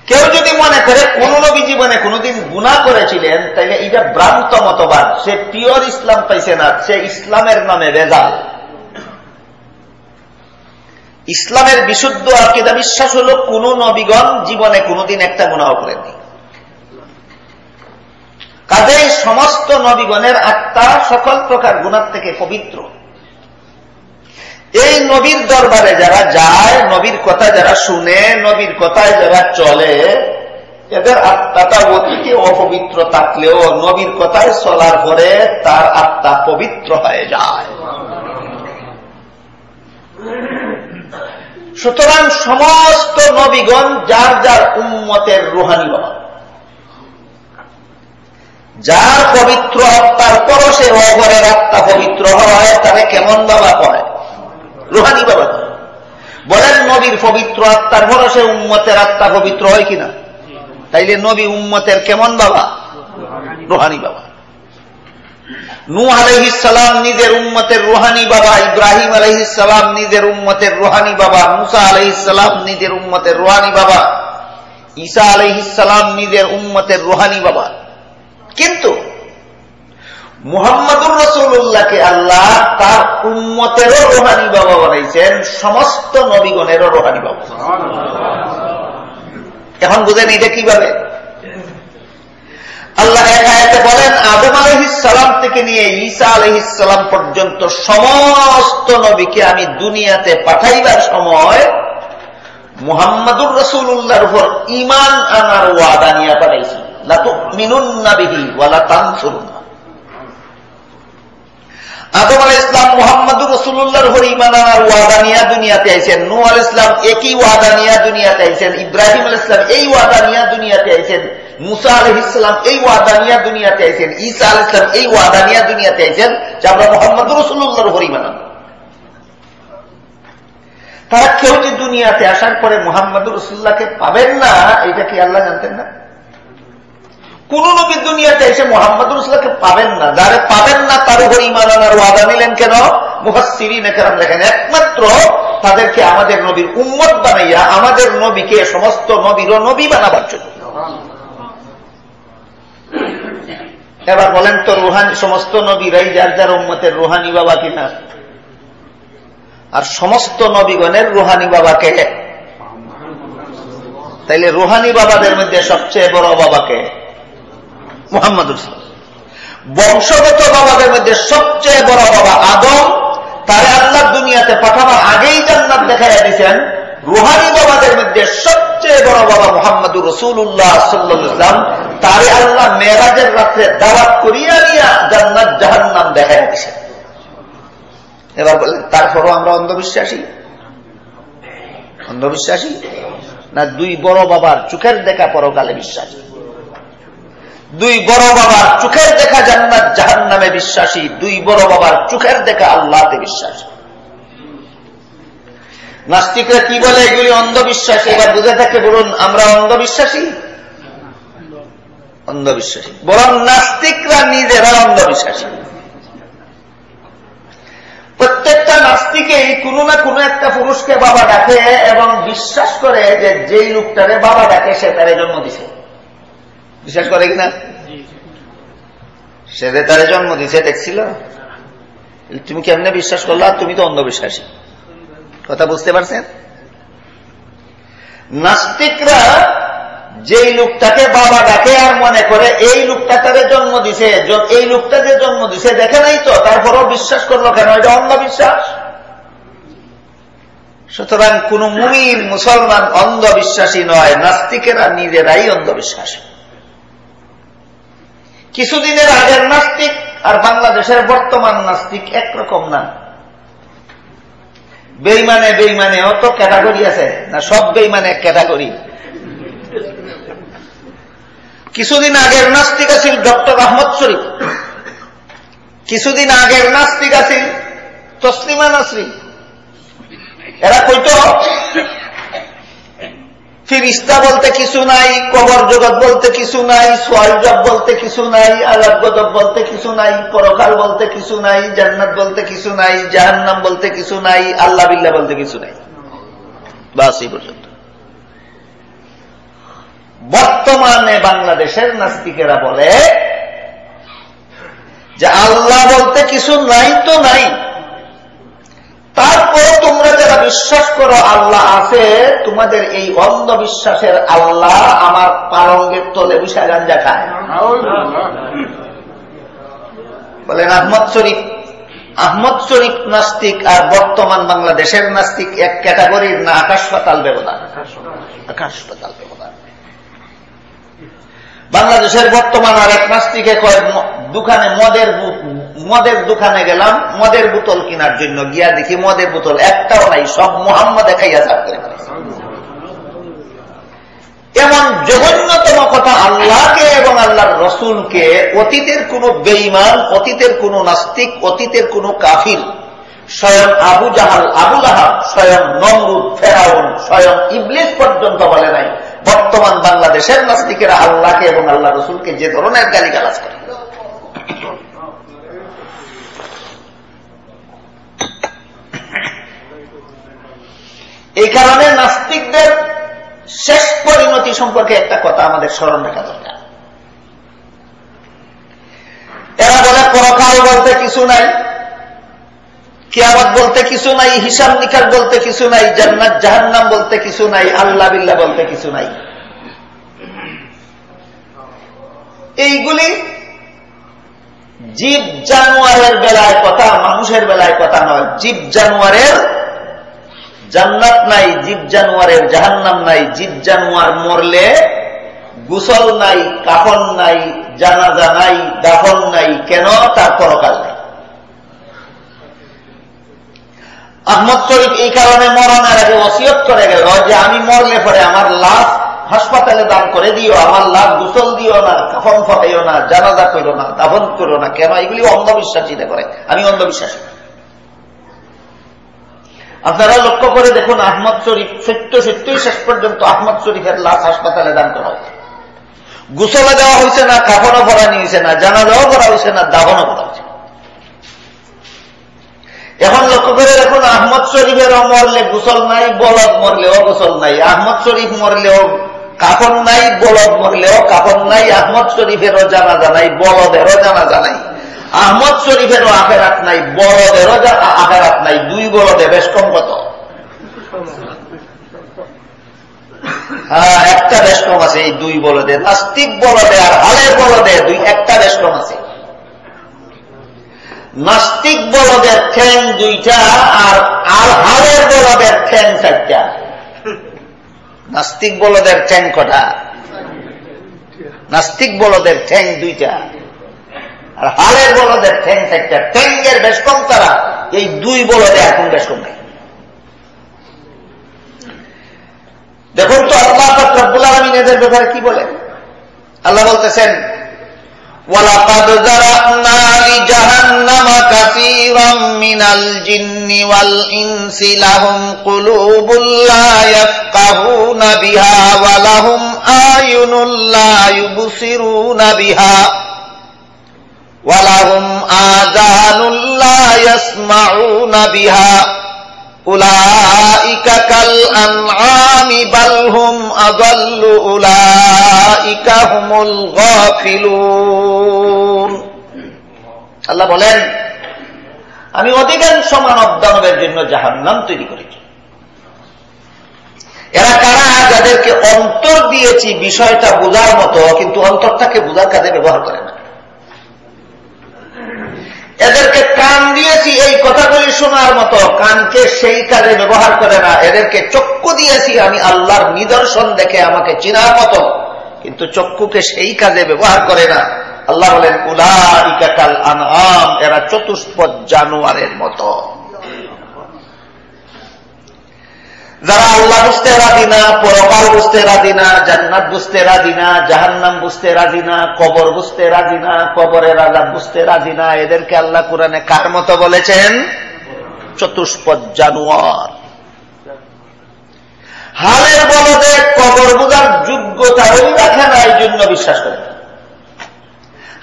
কেউ যদি মনে করে কোন নবী জীবনে কোনদিন গুণা করেছিলেন তাহলে এটা ভ্রান্ত মতবাদ। সে পিওর ইসলাম পাইছে না, সে ইসলামের নামে রেজাল ইসলামের বিশুদ্ধ আকিদা বিশ্বাস হল কোন নবীগণ জীবনে কোনদিন একটা গুণাও করেননি। কাজেই সমস্ত নবীগণের আত্মা সকল প্রকার গুণার থেকে পবিত্র। এই নবীর দরবারে যারা যায়, নবীর কথা যারা শুনে, নবীর কথায় যারা চলে, এদের আত্মাটা অতীতে অপবিত্র থাকলেও নবীর কথায় চলার পরে তার আত্মা পবিত্র হয়ে যায়। সুতরাং সমস্ত নবীগণ যার যার উম্মতের রুহানি বাবা। যার পবিত্র আত্মার পরশে অপরের আত্মা পবিত্র হয় তারে কেমন বাবা কয় রুহানি বাবা। বলেন, নবীর পবিত্র আত্মার ভরসে উম্মতের আত্মা পবিত্র হয় কিনা? তাইলে নবী উম্মতের কেমন বাবা? রুহানি বাবা। নু আলহিসাম নিজের উম্মতের রুহানি বাবা, ইব্রাহিম আলহিসাম নিজের উম্মতের রুহানি বাবা, মুসা আলহিসাম নিজের উম্মতের রুহানি বাবা, ঈসা আলহিসাম নিজের উম্মতের রুহানি বাবা। কিন্তু মুহাম্মদুর রসুল্লাহকে আল্লাহ তার উম্মতেরও রোহানি বাবা বানাইছেন, সমস্ত নবীগণেরও রোহানি বাবা। এখন বুঝেন এটা কীভাবে? আল্লাহ একাতে বলেন, আদম আলহিসাম থেকে নিয়ে ঈসা আলহিসাম পর্যন্ত সমস্ত নবীকে আমি দুনিয়াতে পাঠাইবার সময় মুহাম্মদুর রসুল্লাহর উপর ইমান আনার ওয়াদা নিয়ে পাঠাইছি। না তো মিনুন না বিহি ওয়ালা তানসুরুন আদম আল ইসলাম মোহাম্মদুর রসুল্লাহর হরি মানানার ওয়াদা নিয়া দুনিয়াতে আইছেন। নু আল ইসলাম একই ওয়াদা নিয়া দুনিয়াতে আইছেন। ইব্রাহিম আল ইসলাম এই ওয়াদা নিয়া দুনিয়াতে আইছেন। মুসা আলহ ইসলাম এই ওয়াদা নিয়া দুনিয়াতে আইছেন। ঈসা আল ইসলাম এই ওয়াদা নিয়া দুনিয়াতে আইছেন যে আমরা মোহাম্মদুর রসুল্লাহর হরি মানান তারা কেউ যে দুনিয়াতে আসার পরে মোহাম্মদুর রসুল্লাহকে পাবেন না, এটা কি আল্লাহ জানতেন না? কোন নবী দুনিয়াতে এসে মোহাম্মদ রসুল্লাহকে পাবেন না। যারা পাবেন না, তার উপর ইমান আনার ওয়াদা নিলেন কেন? মুহাসিরি নেকেরাম দেখেন একমাত্র তাদেরকে আমাদের নবীর উম্মত বানাইয়া, আমাদের নবীকে সমস্ত নবীর নবী বানাবার জন্য। এবার বলেন তো, রুহানি, সমস্ত নবীরাই যার যার উম্মতের রুহানি বাবা কিনা? আর সমস্ত নবীগণের রুহানি বাবাকে তাইলে রুহানি বাবাদের মধ্যে সবচেয়ে বড় বাবাকে মোহাম্মদ বংশগত বাবাদের মধ্যে সবচেয়ে বড় বাবা আদম, তারে আল্লাহ দুনিয়াতে পাঠাবার আগেই জান্নাত দেখাইয়া দিচ্ছেন রুহানি বাবাদের মধ্যে সবচেয়ে বড় বাবা মোহাম্মদ রসুল্লাহ সাল্লাম তারে আল্লাহ মেয়েরাজের রাত্রে দাওয়াত করিয়া নিয়া জান্নাত জাহান নাম দেখাইয়া দিচ্ছেন এবার বলেন, তারপরও আমরা অন্ধবিশ্বাসী? অন্ধবিশ্বাসী? না, দুই বড় বাবার চোখের দেখা পরকালে বিশ্বাসী? দুই বড় বাবার চোখের দেখা জান্নাত জাহান নামে বিশ্বাসী। দুই বড় বাবার চোখের দেখা আল্লাহতে বিশ্বাসী। নাস্তিকরা কি বলে এগুলি? অন্ধবিশ্বাসী। এবার বুঝে থাকে, বলুন, আমরা অন্ধবিশ্বাসী? অন্ধবিশ্বাসী। বরং নাস্তিকরা নিজেরা অন্ধবিশ্বাসী। প্রত্যেকটা নাস্তিকেই কোনো না কোনো একটা পুরুষকে বাবা ডাকে এবং বিশ্বাস করে যে যেই লোকটারে বাবা ডাকে, সে তারে জন্ম দিছে। বিশ্বাস করে কিনা? সে তারে জন্ম দিছে দেখছিল? তুমি কেমনে বিশ্বাস করলা? তুমি তো অন্ধবিশ্বাসী। কথা বুঝতে পারছেন? নাস্তিকরা যেই লোকটাকে বাবা ডাকে আর মনে করে এই লোকটা তারে জন্ম দিছে এই লোকটা যে জন্ম দিছে দেখে নাই তো? তারপরও বিশ্বাস করল কেন? এটা অন্ধবিশ্বাস। সুতরাং কোন মুমিন মুসলমান অন্ধবিশ্বাসী নয় নাস্তিকেরা নিজেরাই অন্ধবিশ্বাসী। কিছুদিনের আগের নাস্তিক আর বাংলাদেশের বর্তমান নাস্তিক একরকম না। বেইমানে বেইমানেও তো ক্যাটাগরি আছে না সব বেইমানে ক্যাটাগরি। কিছুদিন আগের নাস্তিক আছিল ডক্টর আহমদ শরীফ। কিছুদিন আগের নাস্তিক আছিল তসলিমা নাসরি এরা কইত ফিরিস্তা বলতে কিছু নাই, কবর জগৎ বলতে কিছু নাই সোয়ালজব বলতে কিছু নাই আলাদ গদব বলতে কিছু নাই, পরকাল বলতে কিছু নাই, জান্নাত বলতে কিছু নাই, জাহান্নাম বলতে কিছু নাই, আল্লাহ বিল্লাহ বলতে কিছু নাই। বাস এই পর্যন্ত। বর্তমানে বাংলাদেশের নাস্তিকেরা বলে যে আল্লাহ বলতে কিছু নাই তো নাই। তারপর তোমরা যারা বিশ্বাস করো আল্লাহ আছে, তোমাদের এই অন্ধবিশ্বাসের আল্লাহ আমার পালঙ্গের তলে বিশা গাঞ্জা খায় বলেন, আহমদ শরীফ আহমদ শরীফ নাস্তিক আর বর্তমান বাংলাদেশের নাস্তিক এক ক্যাটাগরির না, আকাশ পাতাল ব্যবধান। আকাশ পাতাল ব্যবধান। বাংলাদেশের বর্তমান আর এক নাস্তিকে কয় দোকানে মদের মদের দোকানে গেলাম, মদের বোতল কেনার জন্য। গিয়া দেখি মদের বোতল একটাও নাই, সব মোহাম্মদ খাইয়া চাপ করে এমন জঘন্যতম কথা আল্লাহকে এবং আল্লাহর রসুলকে, অতীতের কোন বেইমান অতীতের কোন নাস্তিক, অতীতের কোন কাফির, স্বয়ং আবু জাহাল আবু জাহাল স্বয়ং নমরুদ, ফেরাউন, স্বয়ং ইবলিস পর্যন্ত বলে নাই। বর্তমান বাংলাদেশের নাস্তিকেরা আল্লাহকে এবং আল্লাহ রসুলকে যে ধরনের গালি গালাজ করে। এই কারণে নাস্তিকদের শেষ পরিণতি সম্পর্কে একটা কথা আমাদের স্মরণ রাখা দরকার। এরা বলে পরকাল বলতে কিছু নাই, কিয়ামত বলতে কিছু নাই, হিসাব নিকাশ বলতে কিছু নাই, জান্নাত, জাহান্নাম বলতে কিছু নাই, আল্লাহ বিল্লাহ বলতে কিছু নাই। এইগুলি জীব জানুয়ারের বেলায় কথা, মানুষের বেলায় কথা নয়, জীব জানুয়ারের জান্নাত নাই, জীব জানুয়ারের জাহান্নাম নাই, জীব জানুয়ার মরলে গুসল নাই, কাফন নাই, জানাজা নাই, দাফন নাই, কেন তার পরকাল নাই? আহমদ শরীফ এই কারণে মরণের আগে ওসিয়ত করে গেল যে আমি মরলে পরে আমার লাশ হাসপাতালে দান করে দিও, আমার লাভ গুসল দিও না, কাফন ফটাইও না, জানাজা করো না, দাফন করো না, কেন? এগুলি অন্ধবিশ্বাসীরা করে আমি অন্ধবিশ্বাসী। আপনারা লক্ষ্য করে দেখুন, আহমদ শরীফ সত্য, সত্যই শেষ পর্যন্ত আহমদ শরীফের লাশ হাসপাতালে দান করা হয়েছে। গুসলে দেওয়া হয়েছে না, কাফনও ভরানি হয়েছে না, জানাজাও করা হয়েছে না, দাফনও করা হয়েছে এখন লক্ষ্য করে দেখুন, আহমদ শরীফের মরলে গুসল নাই, বলদ মরলেও গোসল নাই। আহমদ শরীফ মরলেও কাপন নাই, বলদ মরলেও কাপন নাই। আহমদ শরীফেরও জানা জানাই বলদেরও জানা জানাই আহমদ শরীফেরও আখেরাত নাই বলদেরও আখেরাত নাই, দুই বলদে বেশ কম কত? একটা বেশ কম আছে, এই দুই বলদে নাস্তিক বলদে আর হালের বলদে দুই, একটা বেশ কম আছে। নাস্তিক বলদের ঠ্যাং দুইটা আর আর হালের বলদের ঠ্যাং চারটা। নাস্তিক বলদের ঠ্যাং কটা? নাস্তিক বলদের ঠ্যাং দুইটা। আর হালের বলদের ঠ্যাং চারটা ঠ্যাঙ্গের বেশ কম তারা এই দুই বলদে এখন বেশ কম নেই দেখুন তো আল্লাহ রব্বুল আলমিন এদের ব্যাপারে কি বলেন আল্লাহ বলতেছেন ولقد ذرأنا لجهنم كثيرا من الجن والإنس لهم قلوب لا يفقهون بها ولهم آين لا يبصرون بها ওয়ালাহুম আজানুল্লাহ ইয়াসমাউনা বিহা, উলাইকা কাল আনআমি বাল হুম আদাল্লু উলাইকা হুমুল গাফিলুন। আল্লাহ বলেন, আমি অধিকাংশ মানব দানবের জন্য জাহান্নাম তৈরি করেছি। এরা কারা যাদেরকে অন্তর দিয়েছি বিষয়টা বোঝার মতো, কিন্তু অন্তরটাকে বোঝার কাজে ব্যবহার করে না। এদেরকে কান দিয়েছি এই কথাগুলি শোনার মতো, কানকে সেই কাজে ব্যবহার করে না। এদেরকে চক্ষু দিয়েছি আমি আল্লাহর নিদর্শন দেখে আমাকে চিনার মতো। কিন্তু চক্ষুকে সেই কাজে ব্যবহার করে না। আল্লাহ বলেন উলাইকাল আনহাম এরা চতুষ্পদ জানুয়ারের মতো। যারা আল্লাহ বুঝতে রাজি না, পরকাল বুঝতে রাজি না, জান্নাত বুঝতে রাজি না, জাহান্নাম বুঝতে রাজি না, কবর বুঝতে রাজি না, কবরের আজাব বুঝতে রাজি না, এদেরকে আল্লাহ কোরআনে কার মতো বলেছেন? চতুষ্পদ জানোয়ার। হালের বলদে কবর বুঝার যোগ্যতা ওই রাখে না এই জন্য বিশ্বাস করে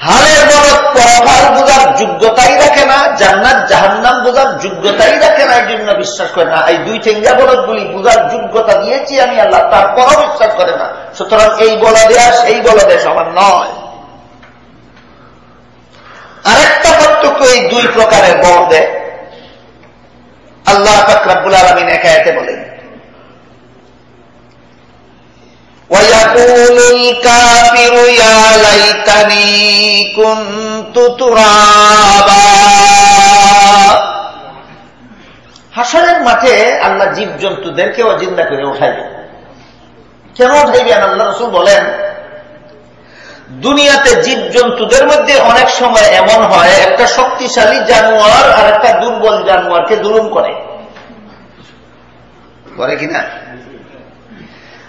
হালের বলদ পরকাল বোঝার যোগ্যতাই রাখে না, জান্নাত, জাহান্নাম বোঝার যোগ্যতাই রাখে না এই জন্য বিশ্বাস করে না। এই দুই ঠেঙ্গা বলদগুলি বোঝার যোগ্যতা দিয়েছি আমি আল্লাহ, তারপরও বিশ্বাস করে না। সুতরাং এই বলদে আর সেই বলদে সমান নয়। আরেকটা পার্থক্য এই দুই প্রকারের বলদে। আল্লাহ ফাকরাবুল আলমিন একায়াতে বলেন ويقول الكافر يا ليتني كنت ترابا হাসরের মাঠে আল্লাহ জীব জন্তুদেরকেও জিন্দা করে উঠাইবে কেন উঠাইবেন আল্লাহ রসুল বলেন দুনিয়াতে জীব জন্তুদের মধ্যে অনেক সময় এমন হয় একটা শক্তিশালী জানোয়ার আর একটা দুর্বল জানোয়ারকে দুরুম করে করে কিনা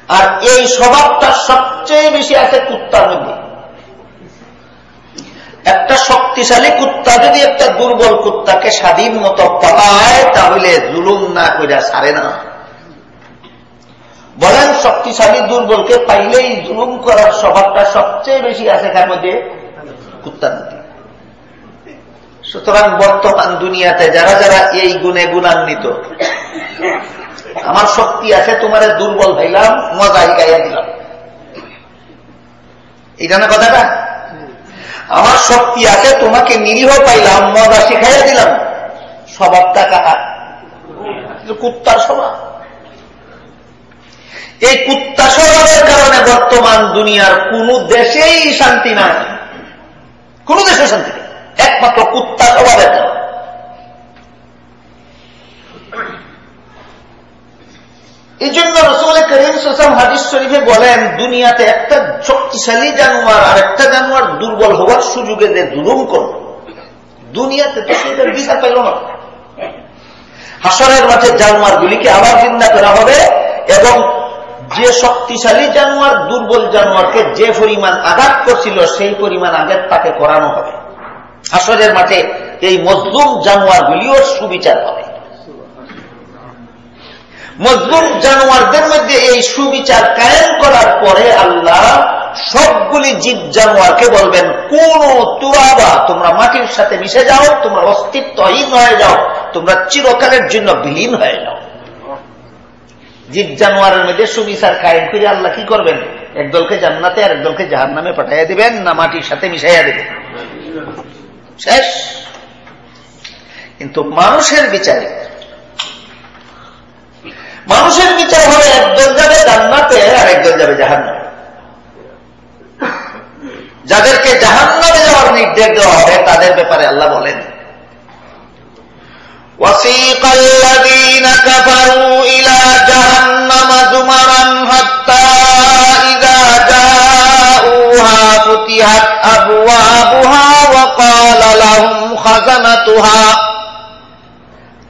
আর এই স্বভাবটা সবচেয়ে বেশি আছে কুত্তার মধ্যে। একটা শক্তিশালী কুত্তা যদি একটা দুর্বল কুত্তাকে স্বাধীন মতো পালায়, তাহলে জুলুম না করে ছাড়ে না। বলেন, শক্তিশালী দুর্বলকে পাইলেই জুলুম করার স্বভাবটা সবচেয়ে বেশি আছে তার মধ্যে? কুত্তার মধ্যে। সুতরাং বর্তমান দুনিয়াতে যারা যারা এই গুণে গুণান্বিত আমার শক্তি আছে, তোমার দুর্বল ভাইলাম মজাই গাইয়া দিলাম। এটা না কথাটা? আমার শক্তি আছে, তোমাকে নিরীহ পাইলাম, মজা শিখাইয়া দিলাম। স্বভাবটা কাটা কুত্তার স্বভাব। এই কুত্তা স্বভাবের কারণে বর্তমান দুনিয়ার কোন দেশেই শান্তি নাই। কোন দেশে শান্তি নেই। একমাত্র কুত্তা স্বভাবের কারণে। এই জন্য রসুল করিম সোসাম হাদিস শরীফে বলেন, দুনিয়াতে একটা শক্তিশালী জানোয়ার আর একটা জানোয়ার দুর্বল হওয়ার সুযোগে যে দুরুম করল, দুনিয়াতে তো সেটার বিচার পাইল না। হাসরের মাঠে জানোয়ার গুলিকে আবার চিন্তা করা হবে এবং যে শক্তিশালী জানোয়ার, দুর্বল জানোয়ারকে যে পরিমাণ আঘাত করছিল, সেই পরিমাণ আঘাত তাকে করানো হবে। হাসরের মাঠে এই মজলুম জানোয়ার গুলিও সুবিচার হবে। মজলুম জানোয়ারদের মধ্যে এই সুবিচার কায়েম করার পরে আল্লাহ সবগুলি জীব জানোয়ারকে বলবেন, কোন তুরাবা তোমরা মাটির সাথে মিশে যাও, তোমার অস্তিত্বহীন হয়ে যাও, তোমরা চিরকালের জন্য বিলীন হয়ে যাও। জীব জানোয়ারের মধ্যে সুবিচার কায়েম করে আল্লাহ কি করবেন? একদলকে জান্নাতে আর একদলকে জাহার নামে পাঠাইয়া দিবেন, না মাটির সাথে মিশাইয়া দিবেন। শেষ। কিন্তু মানুষের বিচারে মানুষের বিচার হবে একজন যাবে জান্নাতে আর একজন যাবে জাহান নামে যাদেরকে জাহান নামে যাওয়ার নির্দেশ দেওয়া হবে তাদের ব্যাপারে আল্লাহ বলেন وسيق الذين كفروا إلى جهنم زمرا حتى إذا جاءوها فتحت أبوابها وقال لهم خزنتها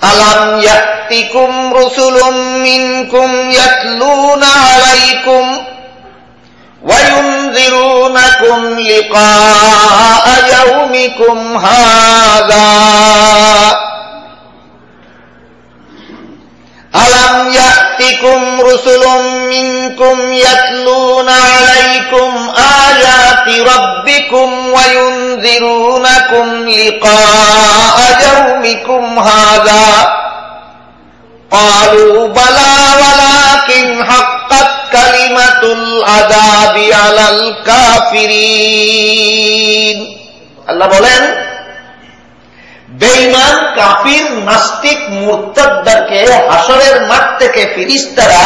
ألم يأتكم رسل منكم يتلون عليكم وينذرونكم لقاء يومكم هذا ألم يأتكم رسل منكم يتلون عليكم آيات ربكم وينذرونكم لقاء يومكم هذا قالوا بلى ولكن حقت كلمة العذاب على الكافرين الله বলেন বেইমান কাফির নাস্তিক মুরতাদদেরকে হাসরের মাঠ থেকে ফিরিস্তারা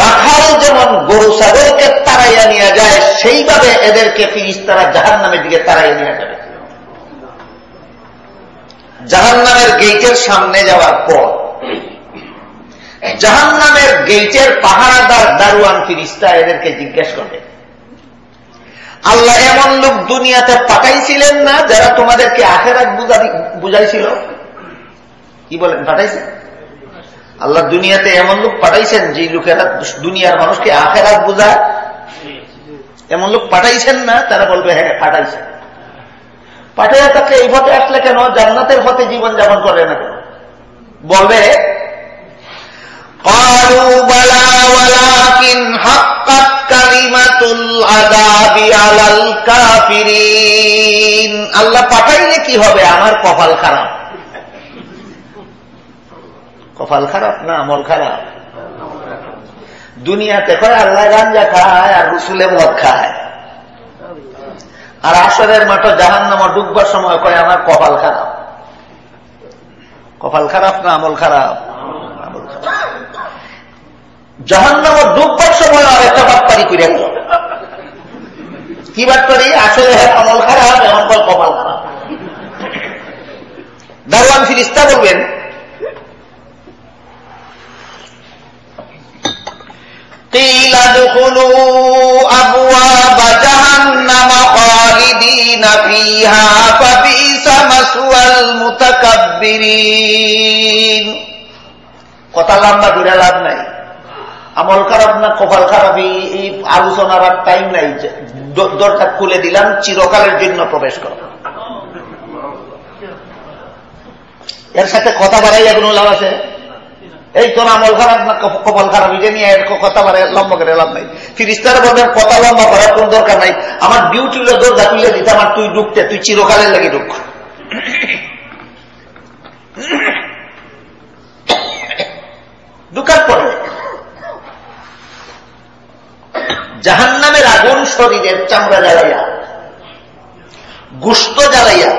রাখাল যেমন গরু ছাগলকে তাড়াইয়া নিয়ে যায়, সেইভাবে এদেরকে ফিরিস্তারা জাহান নামের দিকে তাড়াইয়া নিয়ে যাবে। জাহান নামের গেইটের সামনে যাওয়ার পর জাহান নামের গেইটের পাহারাদার দারুয়ান ফিরিস্তা এদেরকে জিজ্ঞেস করবে আল্লাহ এমন লোক দুনিয়াতে পাঠাইছিলেন না যারা তোমাদেরকে আখেরাত বুঝাইছিল? কি বলেন পাঠাইছেন আল্লাহ দুনিয়াতে এমন লোক পাঠাইছেন যে লোকেরা দুনিয়ার মানুষকে আখেরাত বোঝায়। এমন লোক পাঠাইছেন না, তারা বলবে হ্যাঁ পাঠাইছেন পাঠাইয়া তাকে এই পথে আসলে কেন? জান্নাতের পথে জীবন যাপন করে না কেন? বলবে আল্লাহ পাঠাইলে কি হবে? আমার কপাল খারাপ। কপাল খারাপ না আমল খারাপ? দুনিয়াতে কয় আল্লাহ গাঞ্জা খায় আর রসুলে মদ খায়। আর আসরের মাঠ জাহান নামা ডুববার সময় কয় আমার কপাল খারাপ। কপাল খারাপ না আমল খারাপ? খারাপ। জাহান্নাম ডুববার সময় আর একটা বাটপারি করে গেল কি বাটপারি? আসলে আমল খারাপ, এমন কপাল খারাপ। দারওয়ান ফিরিস্তা বলবেন قيل ادخلوا أبواب جهنم خالدين فيها فبئس مثوى المتكبرين কথা লম্বা দূরে লাভ নাই আমল খারাপ না কপাল খারাপ এই আলোচনার আর টাইম নাই দরজা খুলে দিলাম চিরকালের জন্য প্রবেশ কর এর সাথে কথা বাড়াই এখন লাভ আছে এই তোর আমল খারাপ না কপাল খারাপ এটা নিয়ে কথা বাড়াই লম্বা করে লাভ নাই। ফিরিস্তার বলবেন কথা লম্বা করার কোন দরকার নাই। আমার ডিউটি হলে দরজা খুলে দিতে, আমার তুই ঢুকতে, তুই চিরকালের লাগে ঢুক। ঢুকার পরে জাহান নামের আগুন শরীরের চামড়া জ্বালাইয়া, গুস্ত জ্বালাইয়া,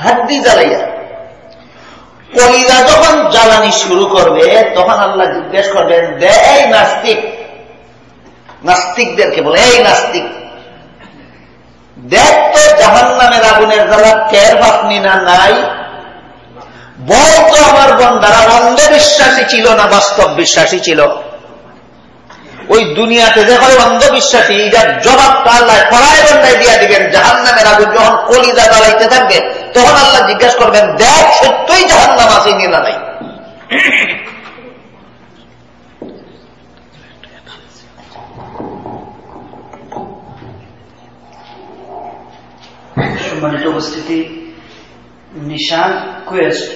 হাড্ডি জ্বালাইয়া কলিজা যখন জ্বালানি শুরু করবে, তখন আল্লাহ জিজ্ঞেস করবেন, দে এই নাস্তিক। নাস্তিকদেরকে বলে, এই নাস্তিক, দেখ তো জাহান নামের আগুনের জ্বালা কের বাপনি না নাই? বল তো আমার বন্ধারা অন্ধবিশ্বাসী ছিল না, বাস্তব বিশ্বাসী ছিল। ওই দুনিয়াতে যে হয় অন্ধবিশ্বাসী, যার জবাবটা আল্লাহ কড়াই বন্ধায় দিয়া দিবেন জাহান নামের আগুন যখন কলিজা জ্বালাইতে থাকবে, তখন আল্লাহ জিজ্ঞাসা করবেন, দেখ, সত্যই জাহান নাম আছে না নাই? সম্মানিত উপস্থিতি, নিশান কোয়েস্ট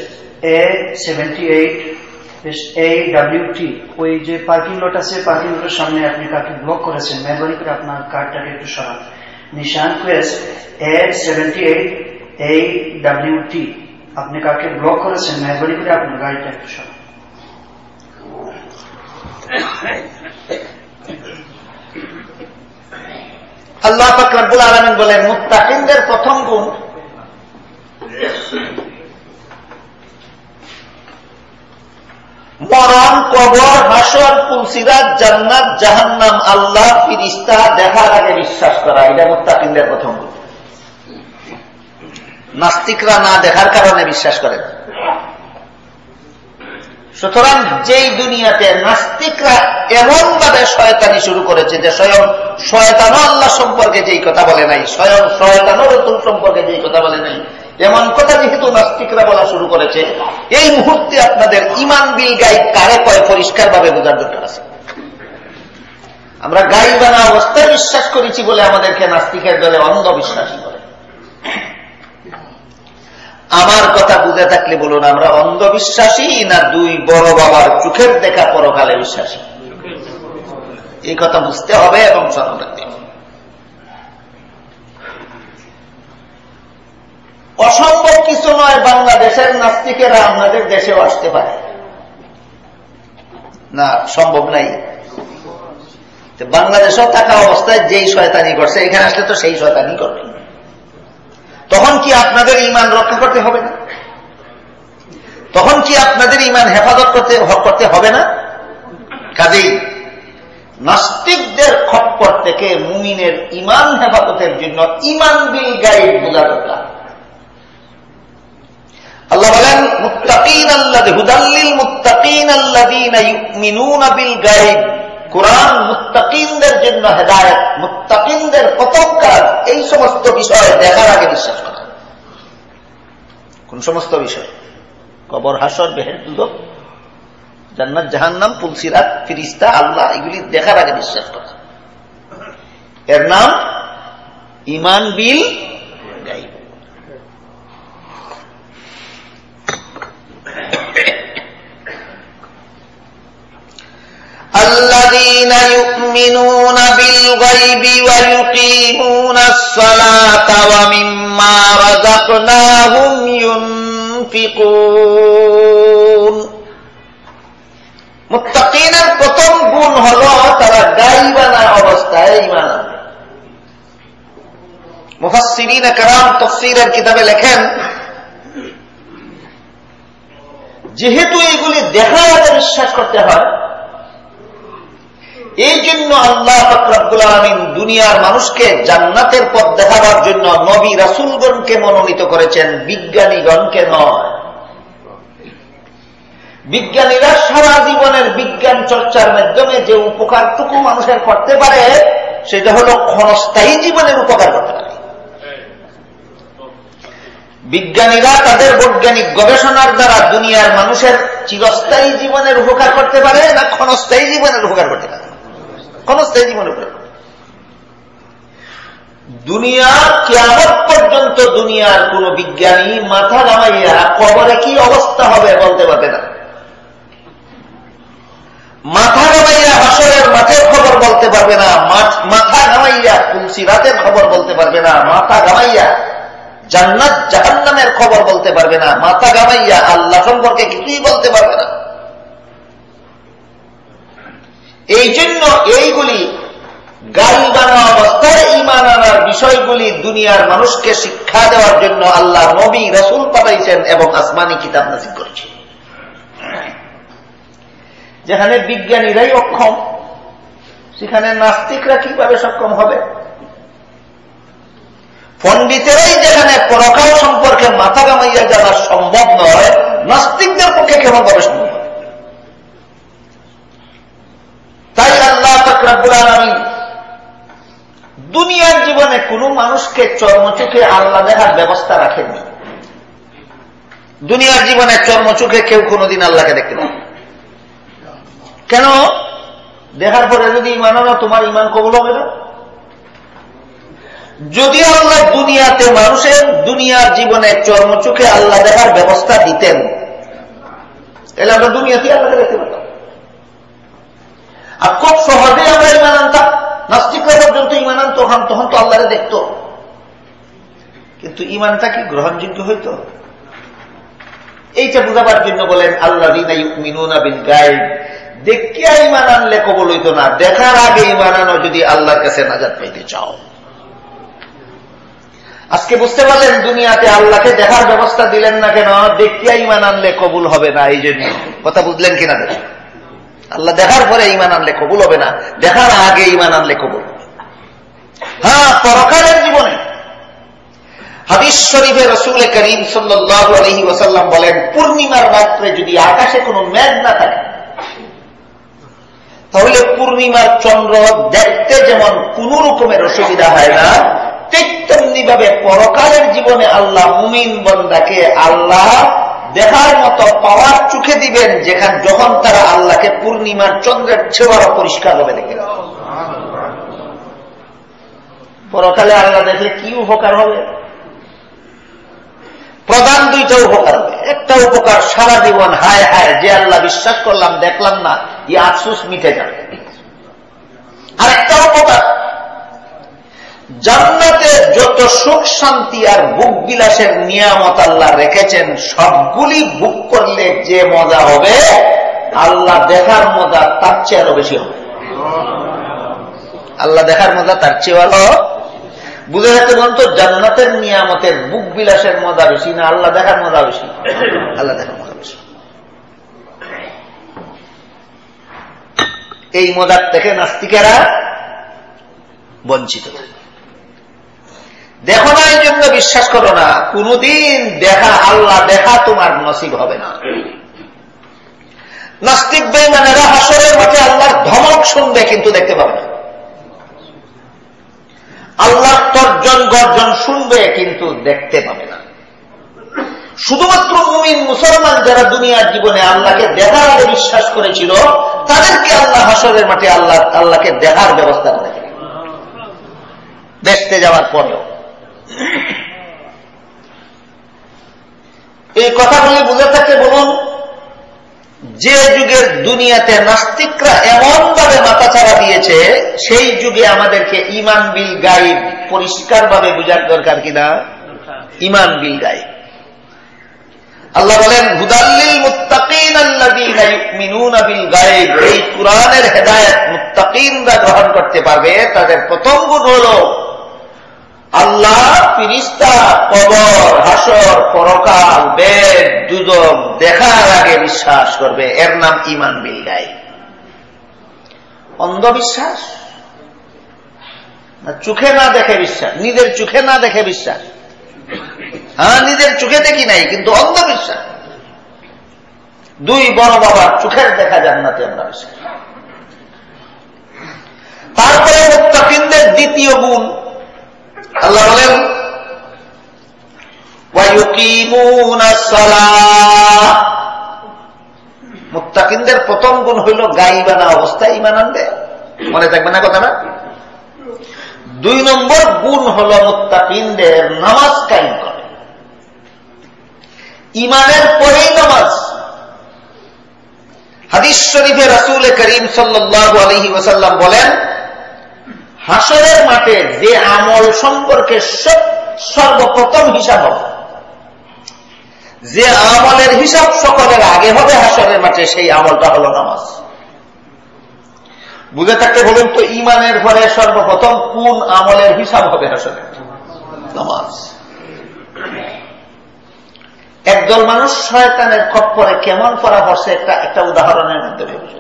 এ সেভেন্টি এইট ওই যে পার্কিং লট আছে পার্কিং লটের সামনে আপনি কাকে ব্লক করেছেন মেহরবানি করে আপনার কার্ডটাকে একটু সরান। নিশান আপনি কাকে ব্লক করেছেন মেহরবানি করে আপনার গাড়িটা একটু সরান। আল্লাহ ফাকরাবুল আলমিন বলেন, মুত্তাকিনদের প্রথম গুণ মরণ কবর, হাসর পুলসিরাত জান্নাত, জাহান্নাম, আল্লাহ, ফিরিস্তা, দেখার আগে বিশ্বাস করা, এটা মুত্তাকিনদের প্রথম নাস্তিকরা না দেখার কারণে বিশ্বাস করে সুতরাং যেই দুনিয়াতে নাস্তিকরা এমন ভাবে শয়তানি শুরু করেছে যে স্বয়ং শয়তানও আল্লাহ সম্পর্কে যেই কথা বলে নাই, স্বয়ং শয়তানও রতুল সম্পর্কে যেই কথা বলে নাই এমন কথা যেহেতু নাস্তিকরা বলা শুরু করেছে, এই মুহূর্তে আপনাদের ইমান বিল গাই কারে কয় পরিষ্কার ভাবে বোঝার দরকার আছে। আমরা গাইবানা অবস্থায় বিশ্বাস করেছি বলে আমাদেরকে নাস্তিকের দলে অন্ধবিশ্বাসী করে আমার কথা বুঝে থাকলে বলুন, আমরা অন্ধবিশ্বাসী না দুই বড় বাবার চোখের দেখা পরকালে বিশ্বাসী? এই কথা বুঝতে হবে এবং স্মরণ রাখতে হবে অসম্ভব কিছু নয়, বাংলাদেশের নাস্তিকেরা আপনাদের দেশেও আসতে পারে। না, সম্ভব নাই। বাংলাদেশেও থাকা অবস্থায় যেই শয়তানি করছে, এখানে আসলে তো সেই শয়তানি করবে। তখন কি আপনাদের ইমান রক্ষা করতে হবে না? তখন কি আপনাদের ইমান হেফাজত করতে করতে হবে না? কাজেই নাস্তিকদের খপ্পর থেকে মুমিনের ইমান হেফাজতের জন্য ইমান বিল গাইড বোঝা দরকার। আল্লাহ বলেন মুত্তাকিন আল্লাহ হুদাল্লিল মুত্তাকিন আল্লাযীনা ইউমিনুনা বিল গাইব কোরআন মুত্তাকিনদের জন্য হেদায়ত, মুত্তাকিনদের প্রথম এই সমস্ত বিষয় দেখার আগে বিশ্বাস করা। কোন সমস্ত বিষয়? কবর, হাসর, বেহের দুদক জান্নাত, জাহান্নাম, তুলসিরাত, ফিরিস্তা, আল্লাহ, এগুলি দেখার আগে বিশ্বাস করা। এর নাম, ইমান বিল গাইব الذين يؤمنون بالغيب ويقيمون الصلاة ومما رزقناهم ينفقون. متقين القطم بون هلو ترى غيبنا أبسطا إيمانا مفسرين كرام تفسير الكتاب لكن যেহেতু এগুলি দেখা যাতে বিশ্বাস করতে হয়, এই জন্য আল্লাহ ফকরাবুল আলমিন দুনিয়ার মানুষকে জান্নাতের পথ দেখাবার জন্য নবী রাসুলগণকে মনোনীত করেছেন, বিজ্ঞানীগণকে নয়। বিজ্ঞানীরা সারা জীবনের বিজ্ঞান চর্চার মাধ্যমে যে উপকারটুকু মানুষের করতে পারে, সেটা হল ক্ষণস্থায়ী জীবনের উপকার করতে পারে। বিজ্ঞানীরা তাদের বৈজ্ঞানিক গবেষণার দ্বারা দুনিয়ার মানুষের চিরস্থায়ী জীবনের উপকার করতে পারে না ক্ষণস্থায়ী জীবনের উপকার করতে পারে? ক্ষণস্থায়ী জীবনের উপকার দুনিয়া কেমন পর্যন্ত দুনিয়ার কোন বিজ্ঞানী মাথা নামাইয়া কবরে কি অবস্থা হবে বলতে পারবে না। মাথা নামাইয়া হাসরের মাঠের খবর বলতে পারবে না মাথা নামাইয়া তুলসী রাতের খবর বলতে পারবে না, মাথা গামাইয়া জান্নাত জাহান্নামের খবর বলতে পারবে না। মাথা গামাইয়া আল্লাহ সম্পর্কে কিছুই বলতে পারবে না। এই জন্য এইগুলি গাড়ি বানা অবস্থায় ইমান আনার বিষয়গুলি দুনিয়ার মানুষকে শিক্ষা দেওয়ার জন্য আল্লাহ নবী, রসুল পাঠাইছেন এবং আসমানি কিতাব নাসিক করেছেন যেখানে বিজ্ঞানীরাই অক্ষম, সেখানে নাস্তিকরা কীভাবে সক্ষম হবে? পণ্ডিতেরাই যেখানে পরকাল সম্পর্কে মাথা গামাইয়া জানা সম্ভব নয়, নাস্তিকদের পক্ষে কেমন ভাবে সম্ভব তাই আল্লাহ আলমী দুনিয়ার জীবনে কোনো মানুষকে চর্মচুখে আল্লাহ দেখার ব্যবস্থা রাখেননি। দুনিয়ার জীবনে চর্মচুখে কেউ কোনোদিন আল্লাহকে দেখতে পাবে কেন? দেখার পরে যদি ইমান না তোমার ইমান কবল হবে না। যদি আল্লাহ দুনিয়াতে মানুষের দুনিয়ার জীবনে চর্মচোখে আল্লাহ দেখার ব্যবস্থা দিতেন, তাহলে আমরা দুনিয়াতে আল্লাহকে দেখতে পেতাম আর খুব সহজেই আমরা ইমান আনতাম। নাস্তিকরা পর্যন্ত ইমান আনত, তখন তখন তো আল্লাহরে দেখত। কিন্তু ইমানটা কি গ্রহণযোগ্য হইত? এইটা বুঝাবার জন্য বলেন আল্লাহ বিল গাইড দেখিয়া ইমান আনলে কবল হইত না। দেখার আগে ইমান আনো যদি আল্লাহর কাছে নাজাদ পাইতে চাও। আজকে বুঝতে পারলেন দুনিয়াতে আল্লাহকে দেখার ব্যবস্থা দিলেন না কেন? দেখিয়া ইমান আনলে কবুল হবে না, এই জন্য কথা বুঝলেন কিনা দেখেন। আল্লাহ দেখার পরে ইমান আনলে কবুল হবে না, দেখার আগে ইমান আনলে কবুল হ্যাঁ পরকালের জীবনে হাদিস শরীফে রসুল করিম সাল্লু ওসাল্লাম বলেন, পূর্ণিমার রাত্রে যদি আকাশে কোনো মেঘ না থাকে, তাহলে পূর্ণিমার চন্দ্র দেখতে যেমন কোন রকমের অসুবিধা হয় না তেমনি ভাবে পরকালের জীবনে আল্লাহ মুমিন বন্দাকে আল্লাহ দেখার মতো পাওয়ার চোখে দিবেন, যেখানে যখন তারা আল্লাহকে পূর্ণিমার চন্দ্রের ছেওয়ারও পরিষ্কার হবে দেখে পরকালে আল্লাহ দেখলে কি উপকার হবে? প্রধান দুইটা উপকার হবে। একটা উপকার, সারা জীবন হায় হায়, যে আল্লাহ বিশ্বাস করলাম, দেখলাম না ই আফসুস মিটে যাবে। আরেকটা উপকার জান্নাতে যত সুখ, শান্তি আর বুক বিলাসের নিয়ামত আল্লাহ রেখেছেন, সবগুলি বুক করলে যে মজা হবে, আল্লাহ দেখার মজা তার চেয়ে আরও বেশি হবে। আল্লাহ দেখার মজা তার চেয়ে ভালো বুঝে যাচ্ছে বলুন তো, জান্নাতের নিয়ামতের বুক বিলাসের মজা বেশি না আল্লাহ দেখার মজা বেশি? আল্লাহ দেখার মজা বেশি। এই মজার থেকে নাস্তিকেরা বঞ্চিত দেখো না, এই জন্য বিশ্বাস করো না। কোনদিন দেখা, আল্লাহ দেখা তোমার নসিব হবে না। নাস্তিক বেমানেরা হাসরের মাঠে আল্লাহর ধমক শুনবে, কিন্তু দেখতে পাবে না। আল্লাহ তর্জন গর্জন শুনবে, কিন্তু দেখতে পাবে না। শুধুমাত্র মুমিন মুসলমান যারা দুনিয়ার জীবনে আল্লাহকে দেখার আগে বিশ্বাস করেছিল, তাদেরকে আল্লাহ হাসরের মাঠে আল্লাহ, আল্লাহকে দেখার ব্যবস্থা করে দেখতে যাওয়ার পরেও। এই কথাগুলি বুঝে থাকে বলুন, যে যুগের দুনিয়াতে নাস্তিকরা এমন ভাবে মাথা ছাড়া দিয়েছে, সেই যুগে আমাদেরকে ইমান বিল গাইব পরিষ্কার ভাবে বুঝার দরকার কিনা ইমান বিল গাইব। আল্লাহ বলেন, হুদাল্লিল মুত্তাকিন বিল গাইব। এই কোরআনের হেদায়ত মুত্তাকিনরা গ্রহণ করতে পারবে। তাদের প্রথম গুণ হল আল্লাহ, ফিরিস্তা, কবর, হাসর, পরকাল, বেদ দুদক দেখার আগে বিশ্বাস করবে। এর নাম ইমান বিল গাইব অন্ধবিশ্বাস? না, চোখে না দেখে বিশ্বাস। নিজের চোখে না দেখে বিশ্বাস। হ্যাঁ নিজের চোখে দেখি নাই, কিন্তু অন্ধবিশ্বাস। দুই বড় বাবার চোখের দেখা যান জান্নাতে আমরা বিশ্বাস তারপরে মুত্তাকিনদের দ্বিতীয় গুণ আল্লাহ বলেন মুত্তাকিনদের প্রথম গুণ হইল গাইবানা অবস্থায় ইমান আনবে। মনে থাকবে না কথাটা? দুই নম্বর গুণ হল, মুত্তাকিনদের নামাজ কায়েম করে। ইমানের পরেই নামাজ। হাদিস শরীফে রাসুল করিম সাল্লাহ আলহি ওসাল্লাম বলেন হাসরের মাঠে যে আমল সম্পর্কে সর্বপ্রথম হিসাব হবে। যে আমলের হিসাব সকলের আগে হবে হাসরের মাঠে, সেই আমলটা হল নামাজ। বুঝে থাকতে বলুন তো ইমানের ঘরে সর্বপ্রথম কোন আমলের হিসাব হবে হাসরের নামাজ। একদল মানুষ শয়তানের খপ্পরে কেমন করা পড়ছে একটা একটা উদাহরণের মাধ্যমে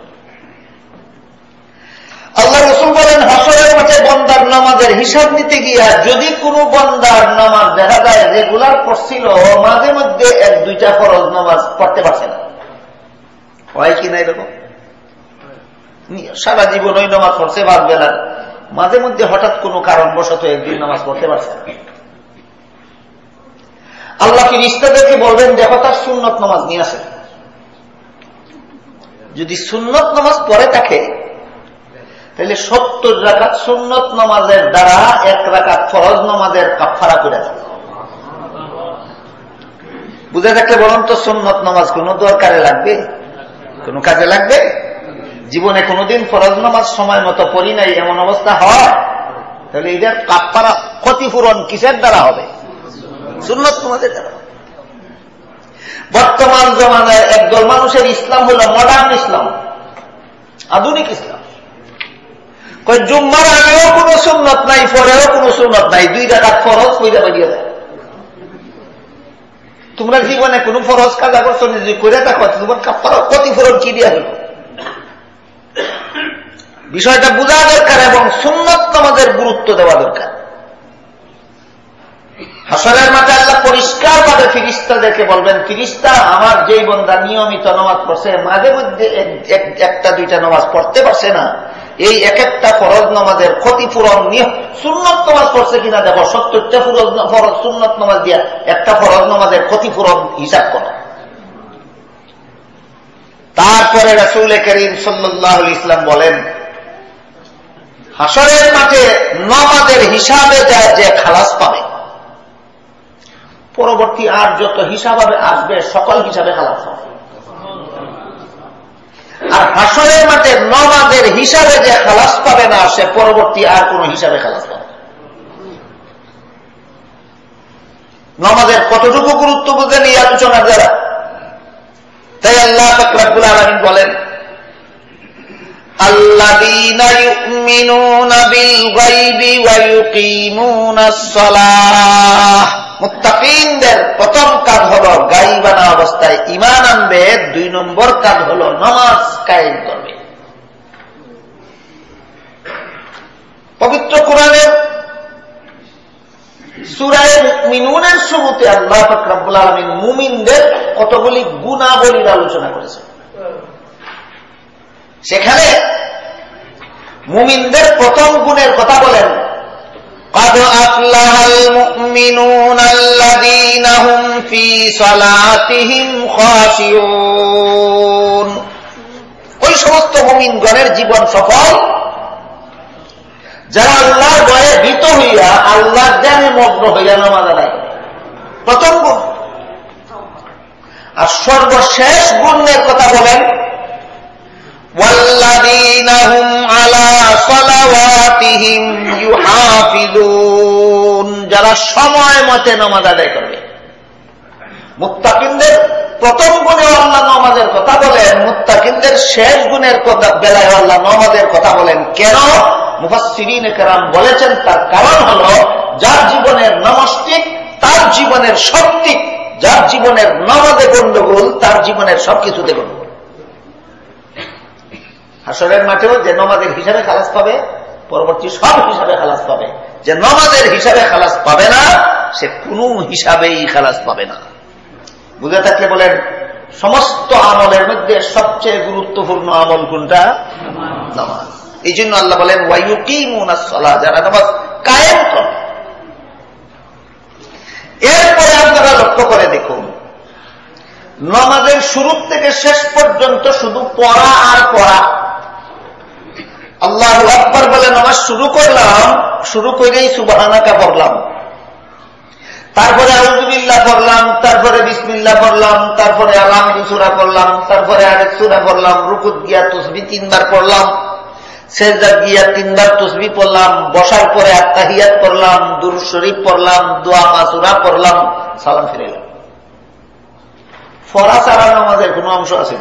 আল্লাহ রসুল বলেন, হাসরের মাঠে বন্দার নামাজের হিসাব নিতে গিয়া যদি কোন বন্দার নামাজ দেখা যায়, রেগুলার পড়ছিল, মাঝে মধ্যে এক, দুইটা ফরজ নামাজ পড়তে পারছে না। হয় কি না এরকম? সারা জীবন ওই নামাজ পড়ছে বাদ বেলার মাঝে মধ্যে হঠাৎ কোনো কারণবশত একদিন নামাজ পড়তে পারছে না। আল্লাহ ফিরিস্তাদেরকে বলবেন, দেখো তার সুন্নত নামাজ নিয়ে আসে যদি সুন্নত নামাজ পড়ে থাকে তাহলে সত্তর রাখাত সুন্নত নামাজের দ্বারা এক রাখাত ফরজ নামাজের কাফারা করে দেবে বুঝে থাকলে বলুন তো, সুন্নত নামাজ কোন দরকারে লাগবে? কোন কাজে লাগবে? জীবনে কোনোদিন ফরজ নামাজ সময় মতো পড়ি নাই, এমন অবস্থা হয়? তাহলে এদের কাপ্পারা ক্ষতিপূরণ কিসের দ্বারা হবে? সুন্নত নামাজের দ্বারা বর্তমান জমানায় একদল মানুষের ইসলাম হল মডার্ন ইসলাম, আধুনিক ইসলাম। জুম্মার আগেও কোনো সুন্নত নাই, পরেও কোনো সুন্নত নাই, দুই রাখাত ফরজ কইরা বাজিয়ে দেয় তোমরা জীবনে কোন ফরজ কাজা করছ নিজে করে দেখো তোমার ক্ষতিপূরণ কি দিয়া হল বিষয়টা বোঝা দরকার এবং সুন্নত আমাদের গুরুত্ব দেওয়া দরকার। হাসরের মাঠে আল্লাহ পরিষ্কার ভাবে ফিরিস্তাদেরকে বলবেন, ফিরিস্তা, আমার যেই বন্ধা নিয়মিত নামাজ পড়ছে, মাঝে মধ্যে একটা দুইটা নামাজ পড়তে পারছে না। এই এক একটা ফরজ নমাজের ক্ষতিপূরণ নিয়ে সুন্নত নমাজ পড়ছে কিনা দেখো, সত্তরটা ফরজ সুন্নত নমাজ দিয়া একটা ফরজ নমাজের ক্ষতিপূরণ হিসাব কর। তারপরে রাসুল করিম সাল্লাহ ইসলাম বলেন হাসরের মাঠে নমাজের হিসাবে যে খালাস পাবে, পরবর্তী আর যত হিসাব আসবে, সকল হিসাবে খালাস হবে আর হাসরের মাঠে নমাজের হিসাবে যে খালাস পাবে না, সে পরবর্তী আর কোন হিসাবে খালাস পাবে নমাজের কতটুকু গুরুত্ব বুঝেন এই আলোচনার দ্বারা? তাই আল্লাহ ফকরাবুল আলমিন বলেন الذين يؤمنون بالغيب ويقيمون الصلاة মুত্তাকিনদের প্রথম কাজ হল গাইবানা অবস্থায় ইমান আনবে দুই নম্বর কাজ হল নমাজ কায়েম করবে পবিত্র কোরআনের সুরায় মিনুনের শুরুতে আল্লাহ ফকরাবুল আলমিন মুমিনদের কতগুলি গুণাবলীর আলোচনা করেছে সেখানে মুমিনদের প্রথম গুণের কথা বলেন قد أفلح المؤمنون الذين هم في صلاتهم خاشعون ওই সমস্ত মুমিনগণের জীবন সফল যারা আল্লাহ ভয়ে ভীত হইয়া আল্লাহ জানে মগ্ন হইয়া নামাজ আদায় প্রথম গুণ আর সর্বশেষ গুণের কথা বলেন والذين هم على صلواتهم يحافظون যারা সময় মতে নামাজ আদায় করবে মুত্তাকিনদের প্রথম গুণে আল্লাহ নমাজের কথা বলেন মুত্তাকিনদের শেষ গুণের কথা বেলায় আল্লাহ নমাজের কথা বলেন কেন মুফাসিরিন কেরাম বলেছেন তার কারণ হল যার জীবনের নমস্তিক তার জীবনের শক্তি যার জীবনের নমাজে গণ্ডগোল তার জীবনের সবকিছুতে গণ্ডগোল হাসরের মাঠেও যে নমাজের হিসাবে খালাস পাবে, পরবর্তী সব হিসাবে খালাস পাবে। যে নমাজের হিসাবে খালাস পাবে না, সে কোন হিসাবেই খালাস পাবে না। বুঝে থাকলে বলেন, সমস্ত আমলের মধ্যে সবচেয়ে গুরুত্বপূর্ণ আমল কোনটা? নামাজ। এই জন্য আল্লাহ বলেন ওয়াইউকিমুনাসলা যারা নামাজ কায়েম করে, এরপরে আপনারা লক্ষ্য করে দেখুন, নমাজের শুরু থেকে শেষ পর্যন্ত শুধু পড়া আর পড়া। আল্লাহ আকবর বলে নামাজ শুরু করলাম, শুরু করেই সুবাহানাকা পড়লাম। তারপরে আলহামদুলিল্লাহ পড়লাম, তারপরে বিসমিল্লা পড়লাম, তারপরে আলহামদু সুরা পড়লাম, তারপরে আরেক সুরা পড়লাম, রুকুত গিয়া তসবি তিনবার পড়লাম, সেজদা গিয়া তিনবার তসবি পড়লাম, বসার পরে আত্মাহিয়াত পড়লাম দুর শরীফ পড়লাম, দোয়া মাসুরা পড়লাম, সালাম ফিরাইলাম। ফরা সারা নামাজের কোন অংশ আছে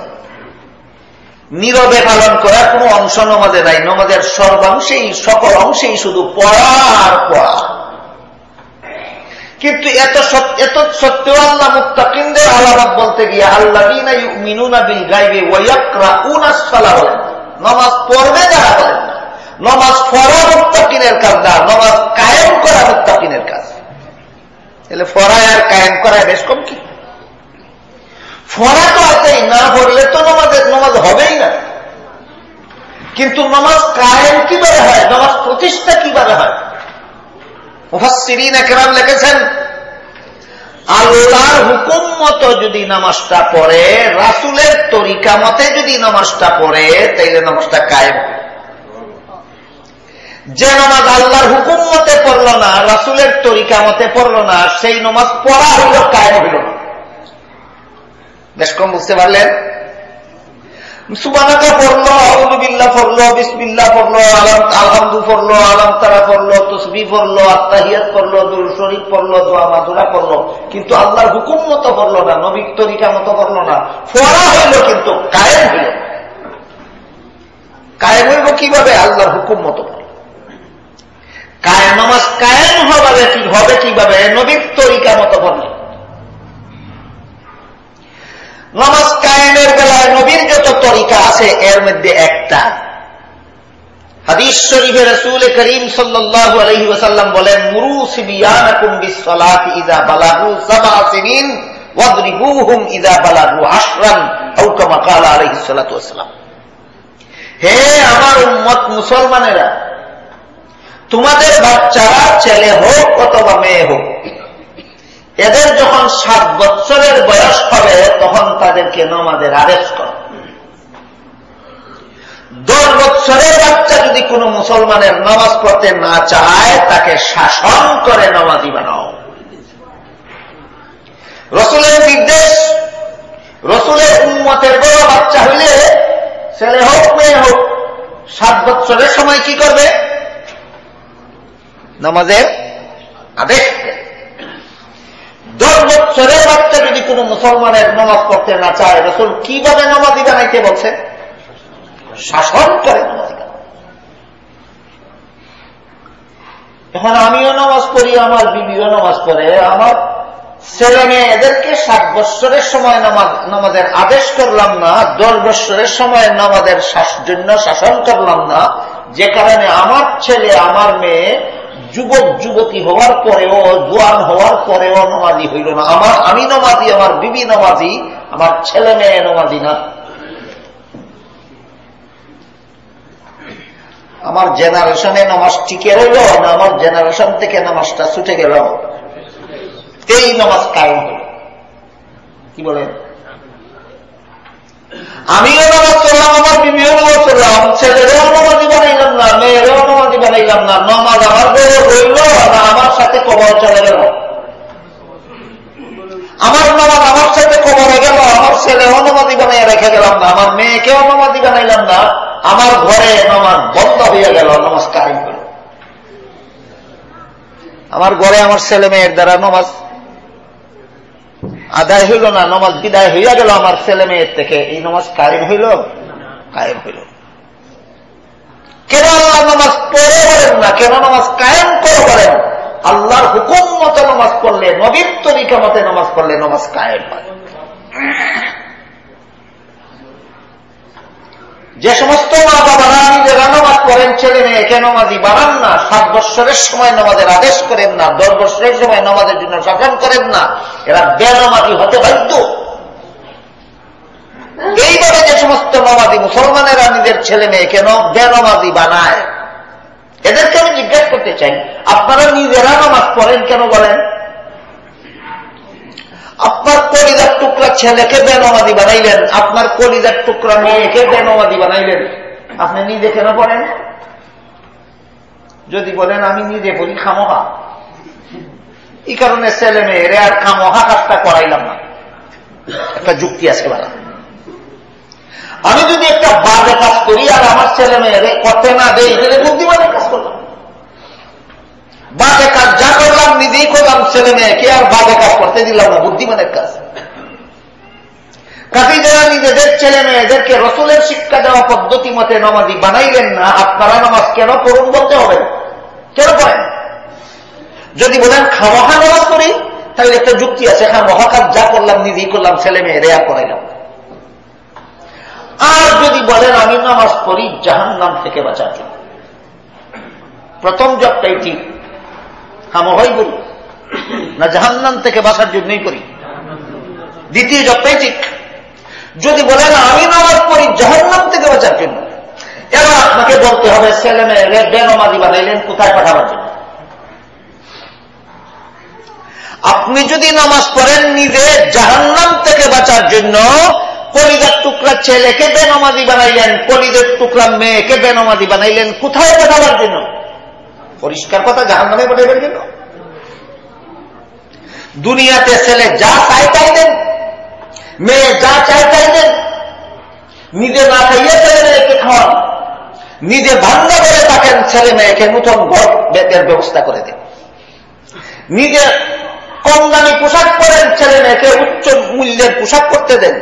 নীরবে পালন করার কোন অংশ নমাজে নাই। নমাজের সর্বাংশেই, সকল অংশেই শুধু পড়া আর পড়া। কিন্তু এত এত সত্ত্বেও আল্লাহ মুক্তাকিনদের আলামত বলতে গিয়ে আল্লাহ বিল গাইবে ওয়াকরা উনাসফালা বলেন নমাজ পড়বে যারা বলেন নমাজ ফরা মুক্তাকিনের কাজ না, নমাজ কায়েম করা মুক্তাকিনের কাজ। তাহলে ফরায় আর কায়েম করায় বেশ কম কি? ফরা তো আছেই না পড়লে তো নমাজের নমাজ হবেই না। কিন্তু নমাজ কায়েম কীভাবে হয়? নমাজ প্রতিষ্ঠা কীভাবে হয়? মুফাসিরিন একরাম লিখেছেন, আল্লাহর হুকুম মতো যদি নামাজটা পড়ে, রাসুলের তরিকা মতে যদি নামাজটা পড়ে, তাইলে নামাজটা কায়েম যে নামাজ আল্লাহর হুকুম মতে পড়ল না, রাসুলের তরিকা মতে পড়ল না, সেই নামাজ পড়া হইল, কায়েম হইল না। বেশ কম বুঝতে পারলেন? সুবানাকা পড়ল আলুবিল্লা পড়ল বিসমিল্লা পড়ল, আলম আলহামদু পড়ল আলম তারা পড়ল, তসবি পড়ল, আত্মাহিয়াত পড়ল দুল শরীফ পড়ল, দোয়া মাদুরা পড়ল। কিন্তু আল্লাহর হুকুম মতো পড়ল না, নবীর তরিকা মতো পড়ল না। ফোড়া হইল কিন্তু কায়েম হইল। কায়েম হইব কীভাবে? আল্লাহর হুকুম মতো কায়েম নামাজ কায়েম হবে কি হবে কীভাবে? নবীর তরিকা মতো পড়লে। নামাজ কায়েমের বেলায় নবীর যত তরিকা আছে, এর মধ্যে একটা। হাদিস শরীফে রসুল করিম বলেন, মুরু হে আমার উম্মত মুসলমানেরা, তোমাদের বাচ্চারা ছেলে হোক অথবা মেয়ে হোক এদের যখন সাত বৎসরের বয়স হবে, তখন তাদেরকে নমাজের আদেশ কর। দশ বৎসরের বাচ্চা যদি কোনো মুসলমানের নামাজ পড়তে না চায়, তাকে শাসন করে নামাজি বানাও। রসুলের নির্দেশ, রসুলের উন্মতের বড় বাচ্চা হইলে ছেলে হোক, মেয়ে হোক, সাত বৎসরের সময় কি করবে? নামাজের আদেশ দশ বছরের বাচ্চা যদি কোনো মুসলমানের নামাজ পড়তে না চায়, রসুল কীভাবে নামাজি বানাইতে বলছে? শাসন করে নামাজি এখন আমিও নামাজ পড়ি, আমার বিবিও নামাজ পড়ে, আমার ছেলে মেয়ে এদেরকে সাত বৎসরের সময় নামাজের আদেশ করলাম না, দশ বৎসরের সময় নামাজের জন্য শাসন করলাম না, যে কারণে আমার ছেলে, আমার মেয়ে যুবক যুবতী হওয়ার পরেও, জোয়ান হওয়ার পরেও নমাজি হইল না। আমার, আমি নমাজি, আমার বিবি নমাজি, আমার ছেলে মেয়ে নমাজি না। আমার জেনারেশনে নামাজ টিকে রইল না, আমার জেনারেশন থেকে নামাজটা ছুটে গেল। এই নামাজ কায়ম হল। কি বলেন? আমিও নামাজ চললাম আমার বিবিও নামাজ চললাম ছেলেরও নামাজি বানাইলাম না মেয়েরও নামাজি বানাইলাম না, নমাজ আমার বড় রইল না আমার সাথে কবর চলে গেল। আমার নামাজ আমার সাথে কবরে গেল, আমার ছেলেও নামাজি বানাই রেখে গেলাম না, আমার মেয়েকেও নামাজি বানাইলাম না, আমার ঘরে নামাজ বন্ধ হয়ে গেল, নামাজ কারিম আমার ঘরে আমার ছেলে মেয়ের দ্বারা নামাজ আদায় হইল না, নমাজ বিদায় হইয়া গেল আমার ছেলে মেয়ের থেকে। এই নমাজ কায়েম হইল? কায়েম হইল। কেন আল্লাহ নমাজ পড়ে বলেন না? কেন নমাজ কায়েম করে বলেন? আল্লাহর হুকুম মতো নমাজ পড়লে, নবীর তরিকা মতে নমাজ পড়লে নমাজ কায়েম হয়। যে সমস্ত মা বাবারা নিজেরা নামাজ পড়েন, ছেলে মেয়েকে নমাজি বানান না, সাত বৎসরের সময় নামাজের আদেশ করেন না, দশ বৎসরের সময় নামাজের জন্য শাসন করেন না, এরা বেনামাজি হতে বাধ্য। এইভাবে যে সমস্ত নমাজি মুসলমানেরা নিজের ছেলে মেয়ে কেন বেনমাজি বানায়। এদেরকে আমি জিজ্ঞেস করতে চাই, আপনারা নিজেরা নামাজ পড়েন কেন বলেন? আপনার টুকরা ছেলেকে বেনমাদি বানাইলেন? আপনার কলিজার টুকরা মেয়েকে বেনমাদি বানাইলেন? আপনি নিজে কেন পড়েন যদি বলেন, আমি নিজে বলি, খামোহা। এই কারণে ছেলে মেয়েরে আর খামোহা কাজটা করাইলাম না। একটা যুক্তি আছে বলা। আমি যদি একটা বাজে কাজ করি, আর আমার ছেলে মেয়েরে করতে না দেই, তাহলে বুদ্ধিমানের কাজ করলাম। বাজে কাজ যা করলাম, নিজেই করলাম ছেলে মেয়েকে, আর বাজে কাজ করতে দিলাম না, বুদ্ধিমানের কাজ। কাজে যারা নিজেদের ছেলে মেয়েদেরকে রসুলের শিক্ষা দেওয়া পদ্ধতি মতে নমাজি বানাইলেন না, আপনারা নামাজ কেন করুন বলতে হবে? কেন করেন যদি বলেন খামহা নামাজ করি তাহলে একটা যুক্তি আছে হ্যাঁ মহাকাজ যা করলাম, নিজেই করলাম, ছেলে মেয়ে রেয়া করাইলাম আর যদি বলেন, আমি নামাজ পড়ি জাহান নাম থেকে বাঁচার জন্য। প্রথম জবটাই ঠিক। খামহাই করি না, জাহান্নাম থেকে বাঁচার জন্যই করি। দ্বিতীয় জবটাই ঠিক। যদি বলেন আমি নামাজ পড়ি, জাহান্নাম থেকে বাঁচার জন্য। এবার আপনাকে বলতে হবে, ছেলে মেয়ে বেনমাদি বানাইলেন, কোথায় পাঠাবার জন্য? আপনি যদি নামাজ পড়েন নিজে জাহান্নাম থেকে বাঁচার জন্য, কলিজার টুকরা ছেলেকে বেনমাদি বানাইলেন, কলিজের টুকরা মেয়েকে বেনমাদি বানাইলেন, কোথায় পাঠাবার জন্য? পরিষ্কার কথা, জাহান্নামে পাঠাইবার জন্য। দুনিয়াতে ছেলে যা চাই তাই দেন। মেয়ে যা চাই তাই দেন। নিজে না খাইয়ে ছেলে মেয়েকে খাওয়ান। নিজে ভাঙ্গা করে থাকেন ছেলে মেয়েকে নতুন ঘর বেদের ব্যবস্থা করে দেন। নিজে কম দামি পোশাক পরেন, ছেলে মেয়েকে উচ্চ মূল্যের পোশাক করতে দেন।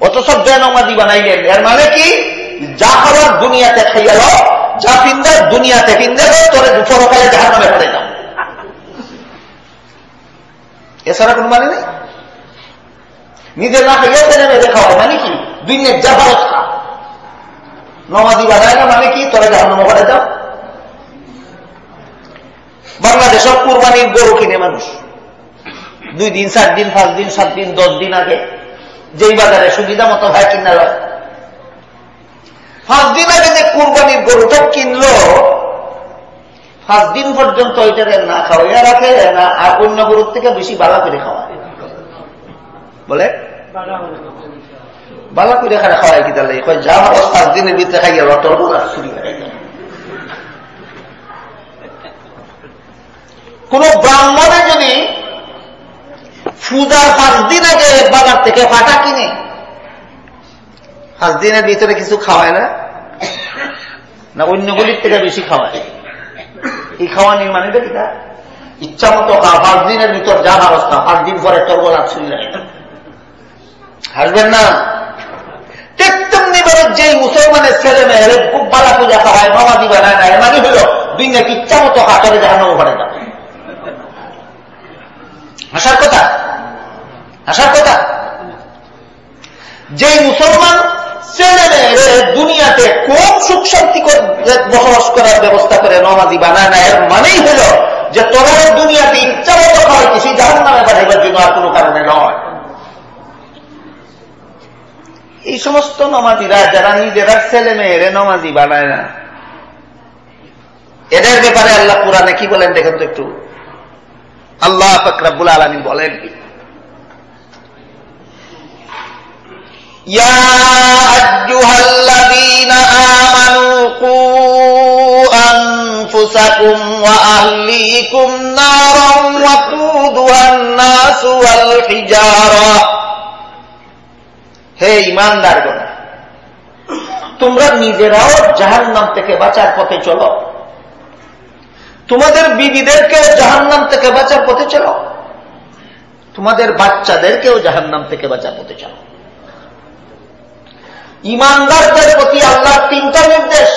অথচ বেনমাদি বানাইলেন। এর মানে কি? যা খাবার দুনিয়াতে খাইয়াল যা পিন্দার দুনিয়াতে পিন্দে তোরে পরকালে জাহার নামে পড়ে যাও এছাড়া কোন মানে নেই? নিজের না খাইয়া ছেলে মেয়েদের খাওয়া মানে কি? দুনিয়ার ভারত খা। নমাজি বাজায় না মানে কি? তোরা নামে পড়ে যাও বাংলাদেশ কুরবানির গরু কিনে মানুষ। দুই দিন, চার দিন, পাঁচ দিন, সাত দিন, দশ দিন আগে যেই বাজারে সুবিধা মতো ভাই কিনা লয়। পাঁচ দিন আগে যে কুরবানির গরুটা কিনলো, পাঁচ দিন পর্যন্ত ওইটাকে না খাওয়াইয়া রাখে, না, আর অন্য গরুর থেকে বেশি বালা করে খাওয়ায়। বলে? বালা করে খারা খাওয়াই কি তাহলে যা ভালো পাঁচ দিনের ভিতরে খাইয়া গোলা ছুরি কোন ব্রাহ্মণে যদি পূজার পাঁচ দিন আগে বাজার থেকে ফাটা কিনে, পাঁচ দিনের ভিতরে কিছু খাওয়ায় না? না অন্যগুলির থেকে বেশি খাওয়ায়? এই খাওয়া নির্মাণের ইচ্ছা মতো পাঁচ দিনের ভিতর যা অবস্থা পাঁচ দিন পরে তোর বলা ছুরি লাগে হাসবেন না। তেমনি যে মুসলমানের ছেলে মেয়ের খুব বালা পূজা খাওয়ায় নমাজি বানায় না মানে হইল নাকি ইচ্ছা মতো হাতরে জাহানো ঘরে যাবে হাসার কথা? হাসার কথা? যে মুসলমান ছেলে মেয়েদের দুনিয়াতে কোন সুখ শান্তি বসবাস করার ব্যবস্থা করে নমাজি বানায় না, এর মানেই হল যে তোমার দুনিয়াতে ইচ্ছা মতো খাওয়াই কিছু জাহান নামে পাঠাইবার জন্য আর কোনো কারণে নয়। এই সমস্ত নমাজিরা যারা নিজেরা ছেলে মেয়েরে নমাজি বানায় না এদের ব্যাপারে আল্লাহ পুরানে কি বলেন দেখেন তো একটু আল্লাহ ফকরাবুল আলমী বলেন يا أيها الذين آمنوا قوا أنفسكم وأهليكم نارا وقودها الناس والحجارة হে ইমানদারগণ তোমরা নিজেরাও জাহান নাম থেকে বাঁচার পথে চলো। তোমাদের বিবিদেরকেও জাহান নাম থেকে বাঁচার পথে চলো। তোমাদের বাচ্চাদেরকেও জাহান নাম থেকে বাঁচার পথে চলো। ইমানদারদের প্রতি আল্লাহর তিনটা নির্দেশ।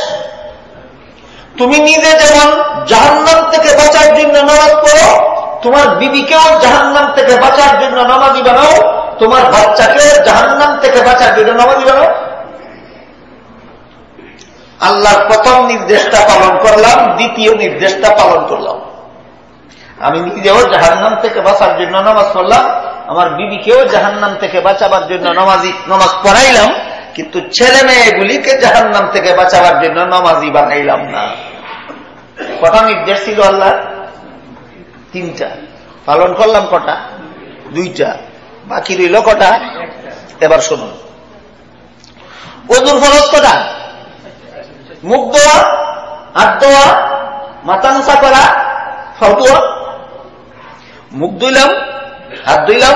তুমি নিজে যেমন জাহান্নাম থেকে বাঁচার জন্য নামাজ পড়ো তোমার বিবিকেও জাহান্নাম থেকে বাঁচার জন্য নামাজি বানাও, তোমার বাচ্চাকে জাহান্নাম থেকে বাঁচার জন্য নামাজি বানাও। আল্লাহর প্রথম নির্দেশটা পালন করলাম, দ্বিতীয় নির্দেশটা পালন করলাম। আমি নিজেও জাহান্নাম থেকে বাঁচার জন্য নামাজ পড়লাম, আমার বিবিকেও জাহান্নাম থেকে বাঁচাবার জন্য নামাজি নামাজ পড়াইলাম, কিন্তু ছেলে মেয়েগুলিকে জাহান্নাম থেকে বাঁচাবার জন্য নামাজি বানাইলাম না। কটা নির্দেশ ছিল আল্লাহ তিনটা। পালন করলাম কটা? দুইটা। বাকি রইল কটা? এবার শুনুন। ওদুর ফরজ কটা? মুখ দোয়া হাত দোয়া মাথা মোছা করা ফটোয়া মুখ ধুইলাম, হাত ধুইলাম,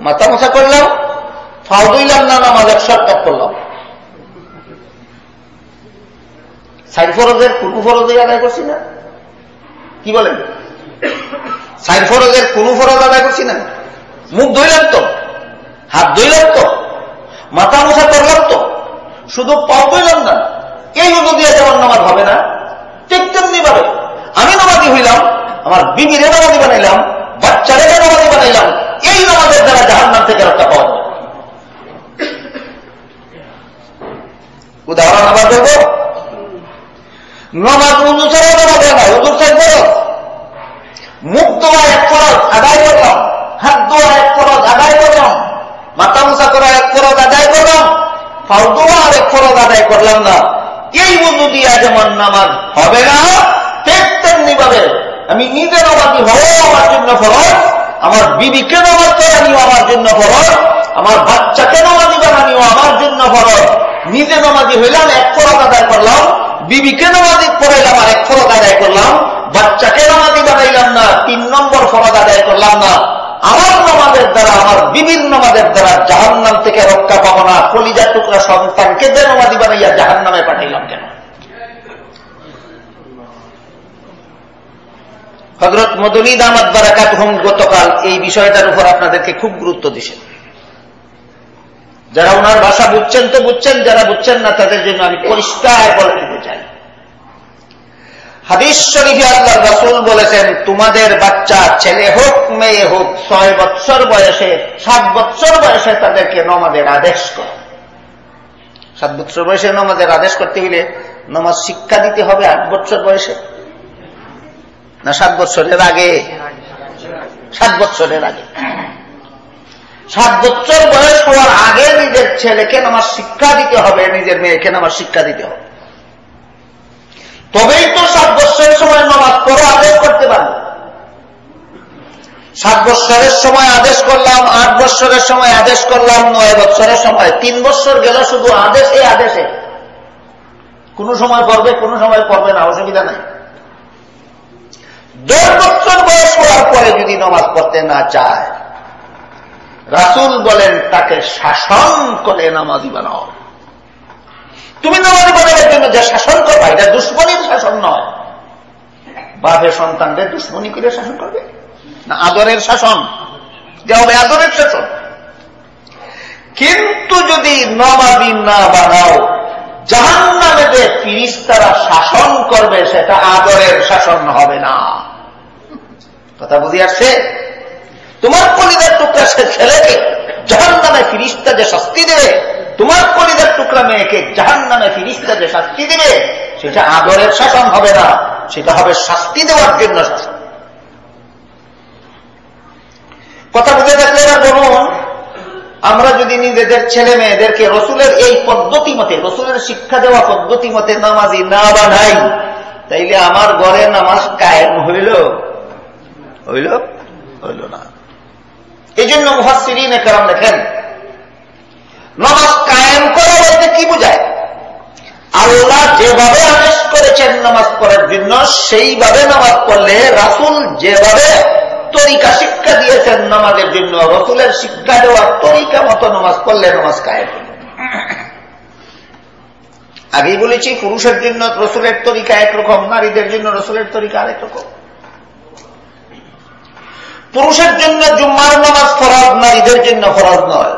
মাথা মোছা করলাম ফাও ধুইলাম না নামাজ শর্টকাট করলাম সাইড ফরজের কোন ফরজে আদায় করছি না? কি বলেন? সাইড ফরজের কোন ফরজ আদায় করছি না। মুখ ধুইলাম তো হাত ধুইলাম তো মাথা মোছা করলাম তো শুধু পাও ধুইলাম না, এই উদু দিয়ে যেমন নামাজ হবে না, ঠিক তেমনি ভাবে আমি নামাজি হইলাম, আমার বিবিরে নামাজি বানাইলাম, বাচ্চারে নামাজি বানাইলাম, এই নামাজের দ্বারা জাহান নাম থেকে রক্ষা পাওয়া যায়। উদাহরণ আবার দেব। নমাজ উজু নামাজ হয় না উজুর ফরজ মুখ দোয়া এক ফরজ আদায় করলাম হাত দোয়া এক ফরজ আদায় করলাম মাথা মুসা করা এক ফরজ আদায় করলাম ফাউ দোয়া আর এক ফরজ আদায় করলাম না। এই বন্ধু দিয়া যেমন নামাজ হবে না তেমনি ভাবে আমি নিজে নামাজি হও আমার জন্য ফরজ, আমার নামাজ করানিও আমার জন্য ফরজ, আমার নামাজি বানানিও আমার জন্য ফরজ। নিজে নামাজি হইলাম, এক ফরজ আদায় করলাম, বিবিকে নামাজি পড়াইলাম আর এক ফরজ আদায় করলাম, বাচ্চাকে নামাজি বানাইলাম না, তিন নম্বর ফরজ আদায় করলাম না। আমার নামাজের দ্বারা, আমার বিবির নামাজের দ্বারা জাহান নাম থেকে রক্ষা পাবো না কলিজার টুকরা সন্তানকে যে নামাজি বানাইয়া জাহান নামে পাঠাইলাম কেন? হজরত মদনী দামাত বারাকাত হোম গতকাল এই বিষয়টার উপর আপনাদেরকে খুব গুরুত্ব দিছেন যারা ওনার ভাষা বুঝছেন তো বুঝছেন, যারা বুঝছেন না তাদের জন্য আমি পরিষ্কার বলে দিতে চাই। হাদিস শরীফে আল্লাহ রাসুল বলেছেন, তোমাদের বাচ্চা ছেলে হোক, মেয়ে হোক, ছয় বৎসর বয়সে, সাত বৎসর বয়সে তাদেরকে নমাদের আদেশ কর। সাত বৎসর বয়সে নমাদের আদেশ করতে গেলে নমাজ শিক্ষা দিতে হবে আট বৎসর বয়সে? না, সাত বৎসরের আগে? সাত বৎসরের আগে। সাত বছর বয়স হওয়ার আগে নিজের ছেলেকে নামাজ শিক্ষা দিতে হবে, নিজের মেয়েকে নামাজ শিক্ষা দিতে হবে। তবেই তো সাত বৎসরের সময় নামাজ পড়ো আদেশ করতে পারবে সাত বৎসরের সময় আদেশ করলাম, আট বৎসরের সময় আদেশ করলাম, নয় বৎসরের সময়। তিন বৎসর গেল শুধু আদেশে আদেশে। কোন সময় পড়বে, কোন সময় পড়বে না, অসুবিধা নাই। দশ বছর বয়স হওয়ার পরে যদি নমাজ পড়তে না চায় রাসুল বলেন, তাকে শাসন করে নামাজি বানাও। তুমি নামাজি বানাবার জন্য যে শাসন করবা, এটা দুশ্মনীর শাসন নয়। বাপের সন্তানদের দুশ্মনী করে শাসন করবে? না, আদরের শাসন। যে হবে আদরের শাসন। কিন্তু যদি নমাজি না বানাও জাহান নামে যে ফিরিস তারা শাসন করবে, সেটা আদরের শাসন হবে না। কথা বুঝি আসছে তোমার কলিদার টুকরা সে ছেলেকে জাহান নামে ফিরিস্তা যে শাস্তি দেবে, তোমার কলিদার টুকরা মেয়েকে জাহান নামে ফিরিস্তা যে শাস্তি দেবে, সেটা আদরের শাসন হবে না, সেটা হবে শাস্তি দেওয়ার জন্য শাসন কথা বুঝে থাকলে এবার বলুন, আমরা যদি নিজেদের ছেলে মেয়েদেরকে রসুলের এই পদ্ধতি মতে, রসুলের শিক্ষা দেওয়া পদ্ধতি মতে নামাজি না বানাই, তাইলে আমার ঘরে নামাজ কায়েম হইল? হইল? হইল না। এই জন্য মুহাসিরিন কারণ লেখেন, নামাজ কায়েম করা বলতে কি বোঝায়? আল্লাহ যেভাবে আদেশ করেছেন নামাজ পড়ার জন্য, সেইভাবে নামাজ পড়লে রাসুল যেভাবে তরিকা শিক্ষা দিয়েছেন নামাজের জন্য, রসুলের শিক্ষা দেওয়ার তরিকা মতো নামাজ পড়লে নামাজ কায়েম আগেই বলেছি, পুরুষের জন্য রসুলের তরিকা একরকম, নারীদের জন্য রসুলের তরিকা আরেক রকম। পুরুষের জন্য জুম্মার নামাজ ফরজ নারীদের জন্য ফরজ নয়?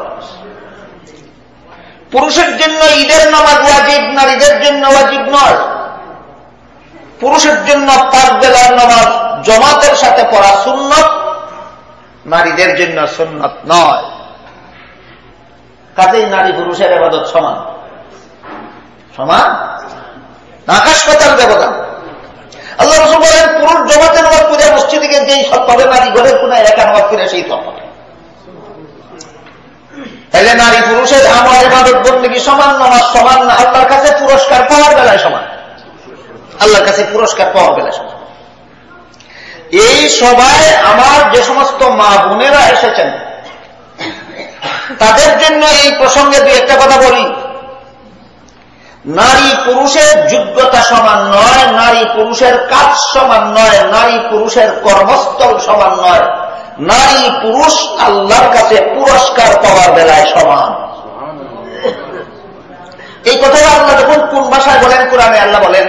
পুরুষের জন্য ঈদের নামাজ ওয়াজিব নারীদের জন্য ওয়াজিব নয়? পুরুষের জন্য পাঁচ বেলার নামাজ জমাতের সাথে পড়া সুন্নত নারীদের জন্য সুন্নত নয়? কাজেই নারী পুরুষের এবাদত সমান। সমান? আকাশ পাতাল ব্যবধান। আল্লাহ রসুল বলেন, পুরুষ জমাতে নামাজ পূজা মসজিদে যেই সব পাবে, নারী ঘরের কোনায় একা নামাজ ফিরে সেই সব পাবে। তাইলে নারী পুরুষের আমার এবাদত বন্দী সমান নামাজ সমান না? আল্লাহর কাছে পুরস্কার পাওয়ার বেলায় সমান। আল্লাহর কাছে পুরস্কার পাওয়ার বেলায় সমান। এই সবাই আমার যে সমস্ত মা বোনেরা এসেছেন, তাদের জন্য এই প্রসঙ্গে দু একটা কথা বলি। নারী পুরুষের যোগ্যতা সমান নয় নারী পুরুষের কাজ সমান নয় নারী পুরুষের কর্মস্থল সমান নয় নারী পুরুষ আল্লাহর কাছে পুরস্কার পাওয়ার বেলায় সমান এই কথাটা আল্লাহ যখন কোন ভাষায় বলেন কোরআনে আল্লাহ বলেন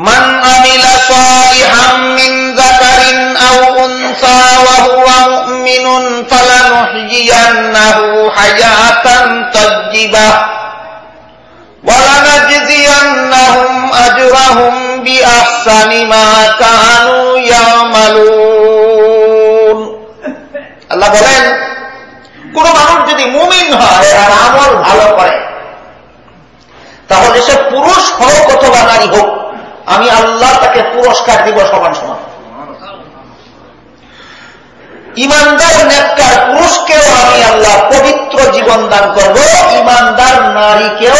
من عمل صالحا من ذكر أو أنثى وهو مؤمن فلنحيينه حياة طيبة ولنجزينهم أجرهم بأحسن ما كانوا يعملون আল্লাহ বলেন কোন মানুষ যদি মুমিন হয় আর আমল ভালো করে তাহলে সে পুরুষ হোক অথবা নারী হোক আমি আল্লাহ তাকে পুরস্কার দিব সমান সমান ইমানদার নেককার পুরুষকেও আমি আল্লাহ পবিত্র জীবন দান করব। ইমানদার নারীকেও,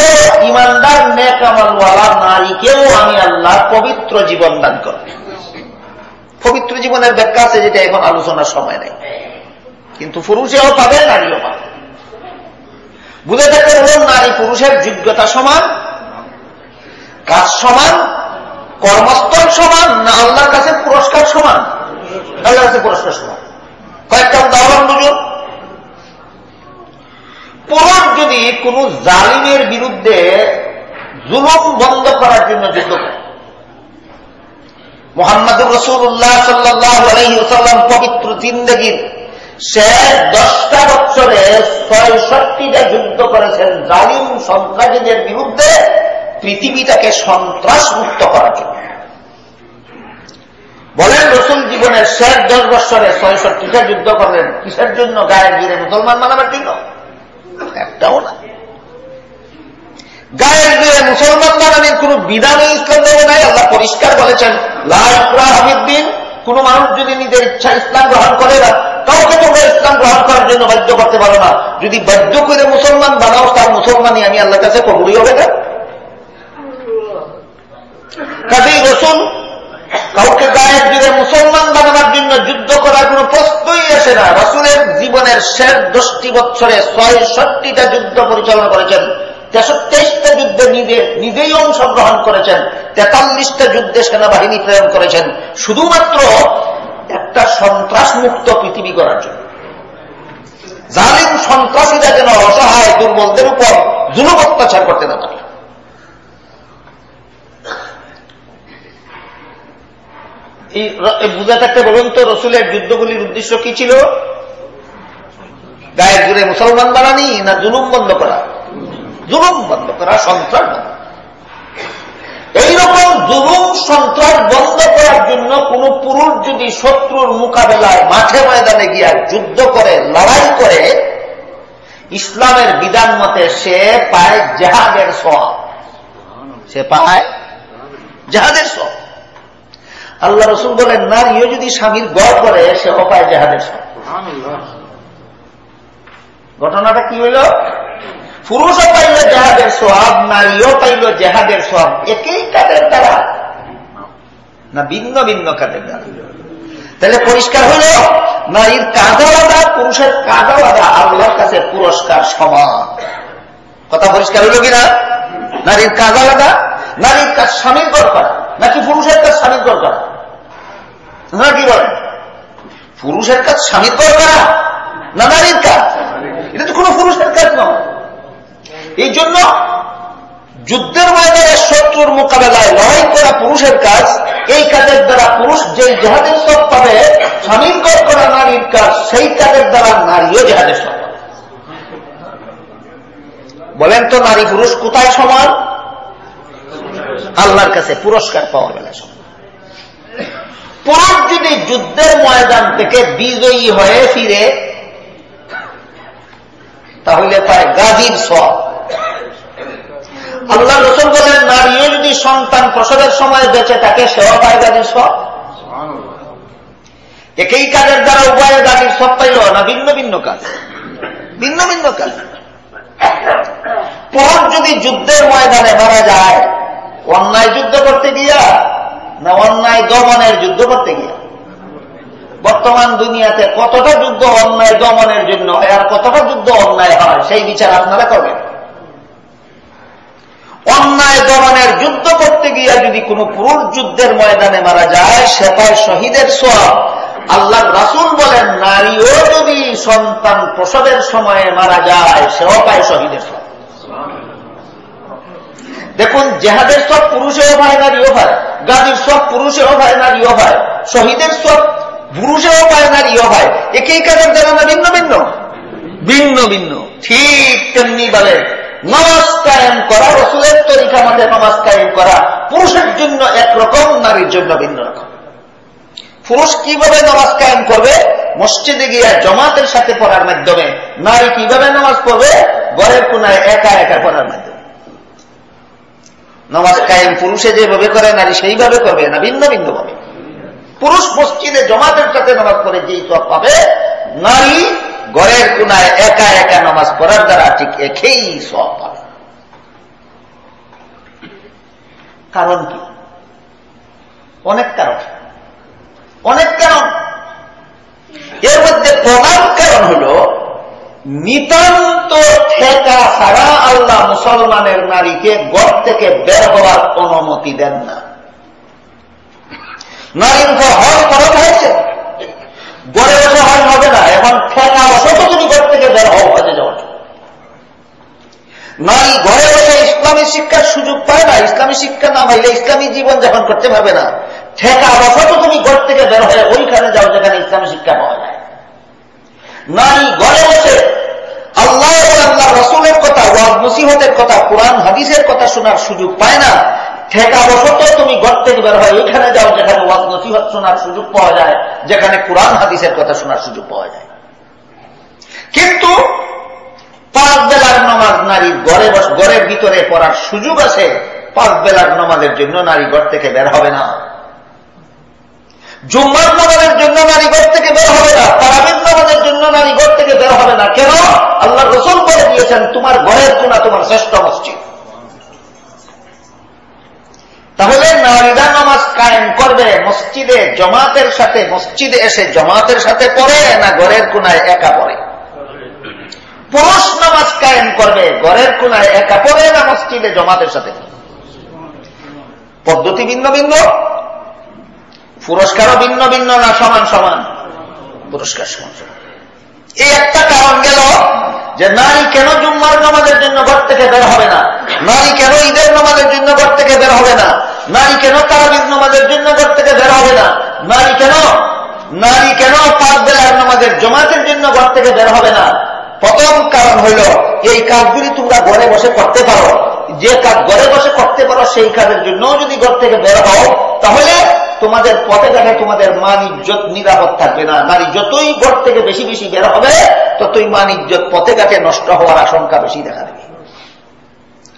ইমানদার নেক আমলওয়ালা নারীকেও আমি আল্লাহ পবিত্র জীবন দান করব। পবিত্র জীবনের ব্যাখ্যা আছে যেটা এখন আলোচনার সময় নেই। কিন্তু পুরুষেও পাবে, নারীও পাবে। বুঝে থাকতে হল নারী পুরুষের যোগ্যতা সমান, কাজ সমান, কর্মস্থল সমান, না আল্লাহর কাছে পুরস্কার সমান? আল্লাহর কাছে পুরস্কার সমান। কয়েকটা উদাহরণ বুঝুন পুরুষ যদি কোন জালিমের বিরুদ্ধে জুলুম বন্ধ করার জন্য যুদ্ধ করে মোহাম্মদ রসুল্লাহ সাল্লাহ আলহিউসাল্লাম পবিত্র জিন্দগির সে দশটা বছরে ছয়ষট্টিটা যুদ্ধ করেছেন জালিম সন্ত্রাসীদের বিরুদ্ধে পৃথিবীটাকে সন্ত্রাস মুক্ত করার জন্য। বলেন, রসুল জীবনের শেষ দশ বছরে ছয়ষট্টিটা যুদ্ধ করলেন, কিসের জন্য গায়ের গিরে মুসলমান মানাবার জন্য একটাও না। গায়ের গিরে মুসলমান মানানির কোন বিধানই ইসলাম দেবে নাই, আল্লাহ পরিষ্কার বলেছেন লাইফরা কোন মানুষ যদি নিজের ইচ্ছা ইসলাম গ্রহণ করে না, কাউকে তোমরা ইসলাম গ্রহণ করার জন্য বাধ্য করতে পারো না। যদি বাধ্য করে মুসলমান বানাও, তার মুসলমানই আমি আল্লাহ কাছে কবুলই হবে না। কাজেই রসুন কাউকে গায়ের দিকে মুসলমান বানাবার জন্য যুদ্ধ করার কোন প্রশ্নই আসে না। রসুলের জীবনের শেষ দশটি বছরে ছয়ষট্টিটা যুদ্ধ পরিচালনা করেছেন, তেষট্টিটা যুদ্ধে নিজে, নিজেই অংশগ্রহণ করেছেন, তেতাল্লিশটা যুদ্ধে সেনাবাহিনী প্রেরণ করেছেন। শুধুমাত্র একটা সন্ত্রাস মুক্ত পৃথিবী করার জন্য। জালিম সন্ত্রাসীরা যেন অসহায়, দুর্বলদের উপর জুলুম অত্যাচার করতে না পারে। বুঝা থাকতে বলুন তো, রসুলের যুদ্ধগুলির উদ্দেশ্য কি ছিল? গায়ের জুড়ে মুসলমান বানানি না জুলুম বন্ধ করা? জুলুম বন্ধ করা, সন্ত্রাস বন্ধ এইরকম জুলুম, সন্ত্রাস বন্ধ করার জন্য কোন পুরুষ যদি শত্রুর মোকাবেলায় মাঠে ময়দানে গিয়া যুদ্ধ করে, লড়াই করে, ইসলামের বিধান মতে সে পায় জেহাদের সব সে পায় জেহাদের সব আল্লাহ রসুল বলেন নারীও যদি স্বামীর গড় করে সে অপায় জেহাদের ঘটনাটা কি হইল পুরুষও পাইল জেহাদের সব নারীও পাইল জেহাদের সব একই কাদের দ্বারা? না ভিন্ন ভিন্ন কাদের দ্বারা? তাহলে পরিষ্কার হইল নারীর কাজ আলাদা পুরুষের কাজ আলাদা আল্লাহর কাছে পুরস্কার সমান। কথা পরিষ্কার হইল কিনা? নারীর কাজ আলাদা নারীর কাজ স্বামীর গড় করা। নাকি পুরুষের কাজ স্বামীর গড় করা না কি বলেন? পুরুষের কাজ স্বামীর গড় করা না নারীর কাজ? এটা তো কোনো পুরুষের কাজ নয়। এই জন্য যুদ্ধের ময়দানে শত্রুর মোকাবেলায় লড়াই করা পুরুষের কাজ, এই কাজের দ্বারা পুরুষ যে জেহাদের সব পাবে, স্বামীর কর করা নারীর কাজ, সেই কাজের দ্বারা নারীও জেহাদের সব বলেন তো নারী পুরুষ কোথায় সমান? আল্লাহর কাছে পুরস্কার বেলায় সমান পুরুষ যদি যুদ্ধের ময়দান থেকে বিজয়ী হয়ে ফিরে, তাহলে পায় গাজীর সব আল্লাহ রসুল বলেন নারীও যদি সন্তান প্রসবের সময় বেঁচে থাকে, সেও পায় গাজীর সব একই কাজের দ্বারা উভয়ে গাজীর সব পাইল না, ভিন্ন ভিন্ন কাজ? ভিন্ন ভিন্ন কাজ। পুরুষ যদি যুদ্ধের ময়দানে মারা যায় অন্যায় যুদ্ধ করতে গিয়া না অন্যায় দমনের যুদ্ধ করতে গিয়া? বর্তমান দুনিয়াতে কতটা যুদ্ধ অন্যায় দমনের জন্য আর কতটা যুদ্ধ অন্যায় হয়, সেই বিচার আপনারা করবেন। অন্যায় দমনের যুদ্ধ করতে গিয়া যদি কোন পুরুষ যুদ্ধের ময়দানে মারা যায়, সে পায় শহীদের সব আল্লাহ রাসুল বলেন, নারীও যদি সন্তান প্রসবের সময়ে মারা যায়, সেও পায় শহীদের সব দেখুন, জেহাদের সব পুরুষেও ভাই নারীও ভাই গাজীর সব পুরুষেও ভাই নারীও ভাই শহীদের সব পুরুষেও পায় নারীও ভাই একই কাজের দ্বারা না ভিন্ন ভিন্ন? ভিন্ন ভিন্ন। ঠিক তেমনি বলে, নামাজ কায়েম করা, রসুলের তরিকা আমাদের নামাজ কায়েম করা, পুরুষের জন্য একরকম, নারীর জন্য ভিন্ন রকম। পুরুষ কীভাবে নামাজ কায়েম করবে? মসজিদে গিয়া জমাতের সাথে পড়ার মাধ্যমে, নারী কীভাবে নামাজ পড়বে? ঘরের কোনায় একা একা পড়ার মাধ্যমে। নামাজ কায়েম পুরুষে যেভাবে করে, নারী সেইভাবে করবে না, ভিন্ন ভিন্ন ভাবে। পুরুষ মসজিদে জমাতের সাথে নামাজ পড়ে যেই সব পাবে, নারী ঘরের কোনায় একা একা নামাজ পড়ার দ্বারা ঠিক একেই সব পাবে। কারণ কি? অনেক কারণ। অনেক কারণ। এর মধ্যে প্রধান কারণ হল নিতান্ত ঠেকা ছাড়া আল্লাহ মুসলমানের নারীকে গড় থেকে বের হওয়ার অনুমতি দেন না। নারীর উপর হজ খরচ হয়েছে। গড়ে বসে হজ হবে না, এখন ঠেকা অসত তুমি ঘর থেকে বের হও, হজে যাওয়ার নারী ঘরে বসে ইসলামী শিক্ষার সুযোগ পায় না, ইসলামী শিক্ষা না পাইলে ইসলামী জীবন যাপন করতে পারবে না। ঠেকা অসত তুমি ঘর থেকে বের হয়ে ওইখানে যাও যেখানে ইসলামী শিক্ষা পাওয়া যায়। নারী ঘরে বসে আল্লাহ আল্লাহ রসুলের কথা, ওয়াজ নসিহতের কথা, কোরআন, হাদিসের কথা শোনার সুযোগ পায় না। ঠেকা বসত তুমি ঘর থেকে বের হয়, ওইখানে যাও যেখানে ওয়াজ নসিহত শোনার সুযোগ পাওয়া যায়, যেখানে কোরআন, হাদিসের কথা শোনার সুযোগ পাওয়া যায়। কিন্তু পাঁচ বেলার নমাজ নারী গড়ে গড়ের ভিতরে পড়ার সুযোগ আছে, পাঁচ বেলার নমাজের জন্য নারী ঘর থেকে বের হবে না। জুম্মার নামাজের জন্য নারী ঘর থেকে বের হবে না, তারাবির নামাজের জন্য নারী ঘর থেকে বের হবে না। কেন? আল্লাহ রসুল করে দিয়েছেন, তোমার ঘরের কোনা তোমার শ্রেষ্ঠ মসজিদ। তাহলে নারীরা নামাজ কায়েম করবে, মসজিদে জমাতের সাথে, মসজিদে এসে জমাতের সাথে পড়ে না ঘরের কোনায় একা পড়ে? পুরুষ নামাজ কায়েম করবে, ঘরের কোনায় একা পড়ে না মসজিদে জমাতের সাথে? পদ্ধতি ভিন্ন ভিন্ন। পুরস্কারও ভিন্ন ভিন্ন না, সমান সমান। পুরস্কার সমান এই একটা কারণ গেল যে নারী কেন জুম্মার নামাজের জন্য ঘর থেকে বের হবে না? নারী কেন ঈদের নামাজের জন্য ঘর থেকে বের হবে না? নারী কেন তারাবিদ নামাজের জন্য ঘর থেকে বের হবে না? নারী কেন নারী কেন পাঁচ বেলার নামাজের জমাতের জন্য ঘর থেকে বের হবে না? প্রথম কারণ হইল, এই কাজগুলি তোমরা ঘরে বসে করতে পারো। যে কাজ ঘরে বসে করতে পারো, সেই কাজের জন্য যদি ঘর থেকে বের হও, তাহলে তোমাদের পথে ঘাটে তোমাদের মান, ইজ্জত নিরাপদ থাকবে না। নারী যতই ঘর থেকে বেশি বেশি বের হবে, ততই মান, ইজ্জত পথে ঘাটে নষ্ট হওয়ার আশঙ্কা বেশি দেখা দেবে।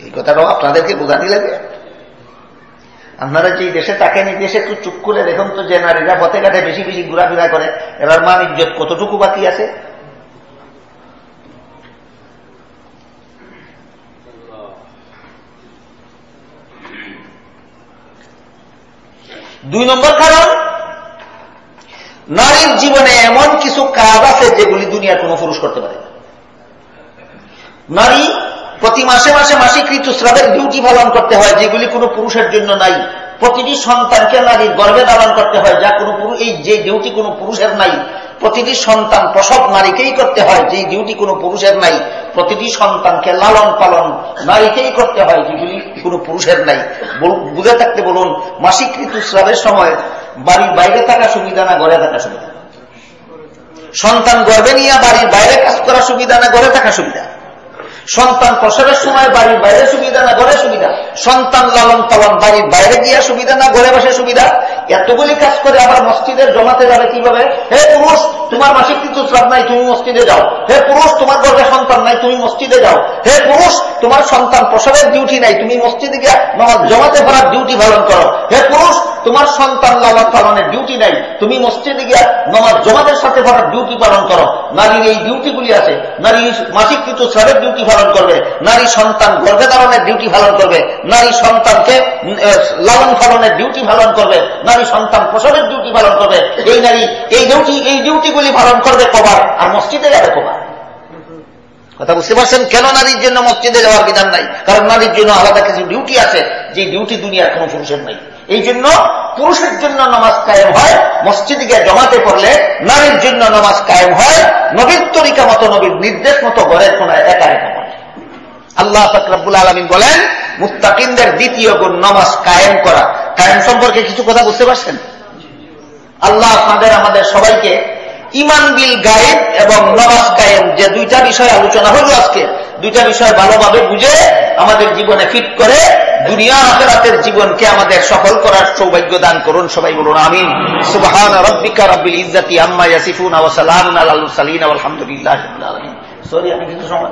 এই কথাটাও আপনাদেরকে বোঝানি লাগে। আপনারা যে দেশে তাকে নিয়ে দেশে একটু চুপ করে দেখুন তো যে নারীরা পথে ঘাটে বেশি বেশি ঘোরাফেরা করে। এবার মান, ইজ্জত কতটুকু বাকি আছে? দুই নম্বর কারণ, নারীর জীবনে এমন কিছু কাজ আছে যেগুলি দুনিয়ার কোনো পুরুষ করতে পারে নারী প্রতি মাসে মাসে মাসিক ঋতুস্রাবের ডিউটি পালন করতে হয়, যেগুলি কোনো পুরুষের জন্য নাই। প্রতিটি সন্তানকে নারীর গর্বে দালন করতে হয়, যা কোনো এই যে ডিউটি কোনো পুরুষের নাই। প্রতিটি সন্তান প্রসব নারীকেই করতে হয় যে ডিউটি কোনো পুরুষের নাই, প্রতিটি সন্তানকে লালন পালন নারীকেই করতে হয় যেগুলি কোনো পুরুষের নাই। বুঝে থাকতে বলুন, মাসিক ঋতুস্রাবের সময় বাড়ির বাইরে থাকা সুবিধা না ঘরে থাকা সুবিধা? সন্তান গর্বে নিয়ে বাড়ির বাইরে কাজ করা সুবিধা না ঘরে থাকা সুবিধা? সন্তান প্রসবের সময় বাড়ির বাইরে সুবিধা না ঘরে সুবিধা? সন্তান লালন পালন বাড়ির বাইরে গিয়া সুবিধা না ঘরে বসে সুবিধা? এতগুলি কাজ করে আবার মসজিদের জমাতে যাবে কীভাবে? হে পুরুষ, তোমার মাসিক কিন্তু শ্রাব নাই, তুমি মসজিদে যাও। হে পুরুষ, তোমার গর্বে সন্তান নাই, তুমি মসজিদে যাও। হে পুরুষ, তোমার সন্তান প্রসবের ডিউটি নাই, তুমি মসজিদে গিয়া জমাতে ভরার ডিউটি পালন করো। হে পুরুষ, তোমার সন্তান লালন পালনের ডিউটি নাই, তুমি মসজিদে গিয়া নমাজ জমাতের সাথে ভরার ডিউটি পালন করো। নারীর এই ডিউটিগুলি আছে। নারী মাসিক কিন্তু শ্রাবের ডিউটি পালন করবে। নারী সন্তান গর্ভে ধারণের ডিউটি পালন করবে। নারী সন্তানকে লালন পালনের ডিউটি পালন করবে। নারী সন্তান প্রসবের ডিউটি পালন করবে। এই নারী, এই ডিউটি এই ডিউটিগুলি পালন করবে কবার? আর মসজিদে যাবে কবার? কথা বুঝতে পারছেন? কেন নারীর জন্য মসজিদে যাওয়ার বিধান নাই? কারণ নারীর জন্য আলাদা কিছু ডিউটি আছে, যে ডিউটি দুনিয়ার কোন পুরুষের নাই। এই জন্য পুরুষের জন্য নামাজ কায়েম হয়, মসজিদে গিয়ে জমাতে পড়লে নারীর জন্য নামাজ কায়েম হয়, নবীর তরিকা মতো, নবীর নির্দেশ মতো, ঘরের কোনায় একা একা আল্লাহ ফকরাবুল আলমিন বলেন মুস্তাকিমদের দ্বিতীয় গুণ নামাজ কায়েম করা। কায়েম সম্পর্কে কিছু কথা বুঝতে পারছেন? আল্লাহ আপনাদের আমাদের সবাইকে ইমান বিল গায়েব এবং নমাজ কায়েম, যে দুইটা বিষয় আলোচনা হলো আজকে, দুইটা বিষয় ভালোভাবে বুঝে আমাদের জীবনে ফিট করে দুনিয়া আখেরাতের জীবনকে আমাদের সফল করার সৌভাগ্য দান করুন, সবাই বলুন আমিন। সুবহান রব্বিকা রব্বিল ইজ্জাতি আম্মা ইয়াসিফুন ওয়া সালামুন আলাল মুরসালিন আলহামদুলিল্লাহি রাব্বিল আলামিন। সরি আমি কিছু সময়